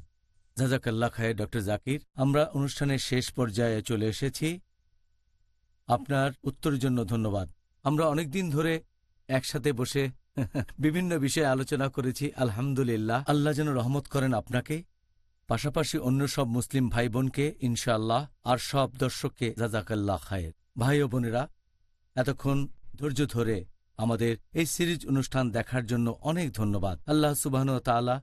জাজাকাল্লা খায় ডক্টর জাকির, আমরা অনুষ্ঠানের শেষ পর্যায়ে চলে এসেছি। আপনার উত্তরের জন্য ধন্যবাদ। আমরা অনেকদিন ধরে একসাথে বসে বিভিন্ন বিষয়ে আলোচনা করেছি, আলহামদুলিল্লাহ। আল্লাহ যেন রহমত করেন আপনাকে। পাশাপাশি অন্য সব মুসলিম ভাই বোনকে ইনশাআল্লাহ, আর সব দর্শককে জাজাকাল্লাহ খায়ের। ভাই ও বোনেরা, এতক্ষণ ধৈর্য ধরে আমাদের এই সিরিজ অনুষ্ঠান দেখার জন্য অনেক ধন্যবাদ। আল্লাহ সুবাহন তাআলা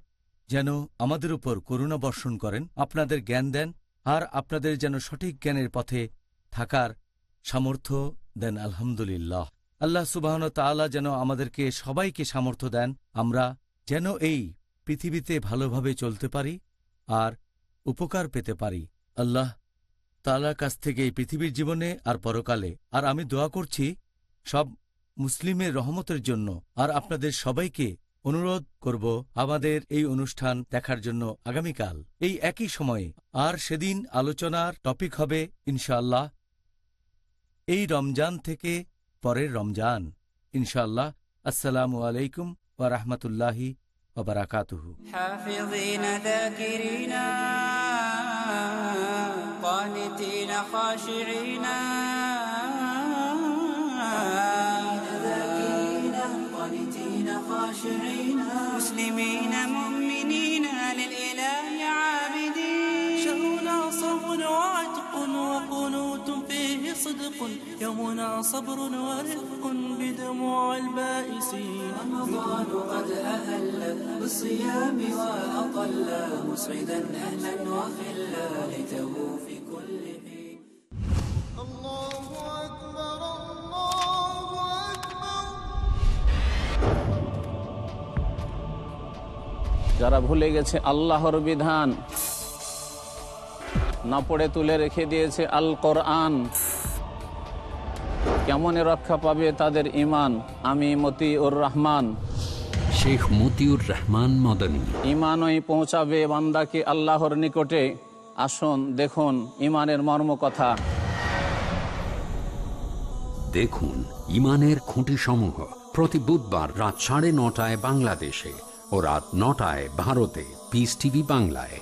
যেন আমাদের উপর করুণা বর্ষণ করেন, আপনাদের জ্ঞান দেন, আর আপনাদের যেন সঠিক জ্ঞানের পথে থাকার সামর্থ্য দেন, আলহামদুলিল্লাহ। আল্লাহ সুবাহন তাআলা যেন আমাদেরকে সবাইকে সামর্থ্য দেন, আমরা যেন এই পৃথিবীতে ভালোভাবে চলতে পারি আর উপকার পেতে পারি। আল্লাহ তাআলার কাছ থেকে এই পৃথিবীর জীবনে আর পরকালে। আর আমি দোয়া করছি সব মুসলিমের রহমতের জন্য। আর আপনাদের সবাইকে অনুরোধ করব আমাদের এই অনুষ্ঠান দেখার জন্য আগামীকাল। এই একই সময়ে আর সেদিন আলোচনার টপিক হবে ইনশাআল্লাহ এই রমজান থেকে পরের রমজান। ইনশাআল্লাহ। আসসালামু আলাইকুম ওয়া وبركاته. حافظين ذاكرين قانتين خاشعين. ذاكرين قانتين خاشعين. مسلمين مؤمنين. صدق يومنا صبر ورفق بدموع البائسين رمضان قد أهل بالصيام وأطل مسعدا أهلا وخلا ليته في كل حين الله أكبر الله أكبر যারা ভুলে গেছে আল্লাহর বিধান না পড়ে তুলে রেখে দিয়েছে আল কোরআন কেমনে রক্ষা পাবে তাদের ইমান আমি মতিউর রহমান। শেখ মতিউর রহমান মদনী। ইমানই পৌঁছাবে বান্দাকে আল্লাহর নিকটে। আসুন দেখুন ইমানের মর্ম কথা দেখুন ইমানের খুঁটি সমূহ প্রতি বুধবার রাত সাড়ে নটায় বাংলাদেশে ও রাত নটায় ভারতে। পিস টিভি বাংলায়।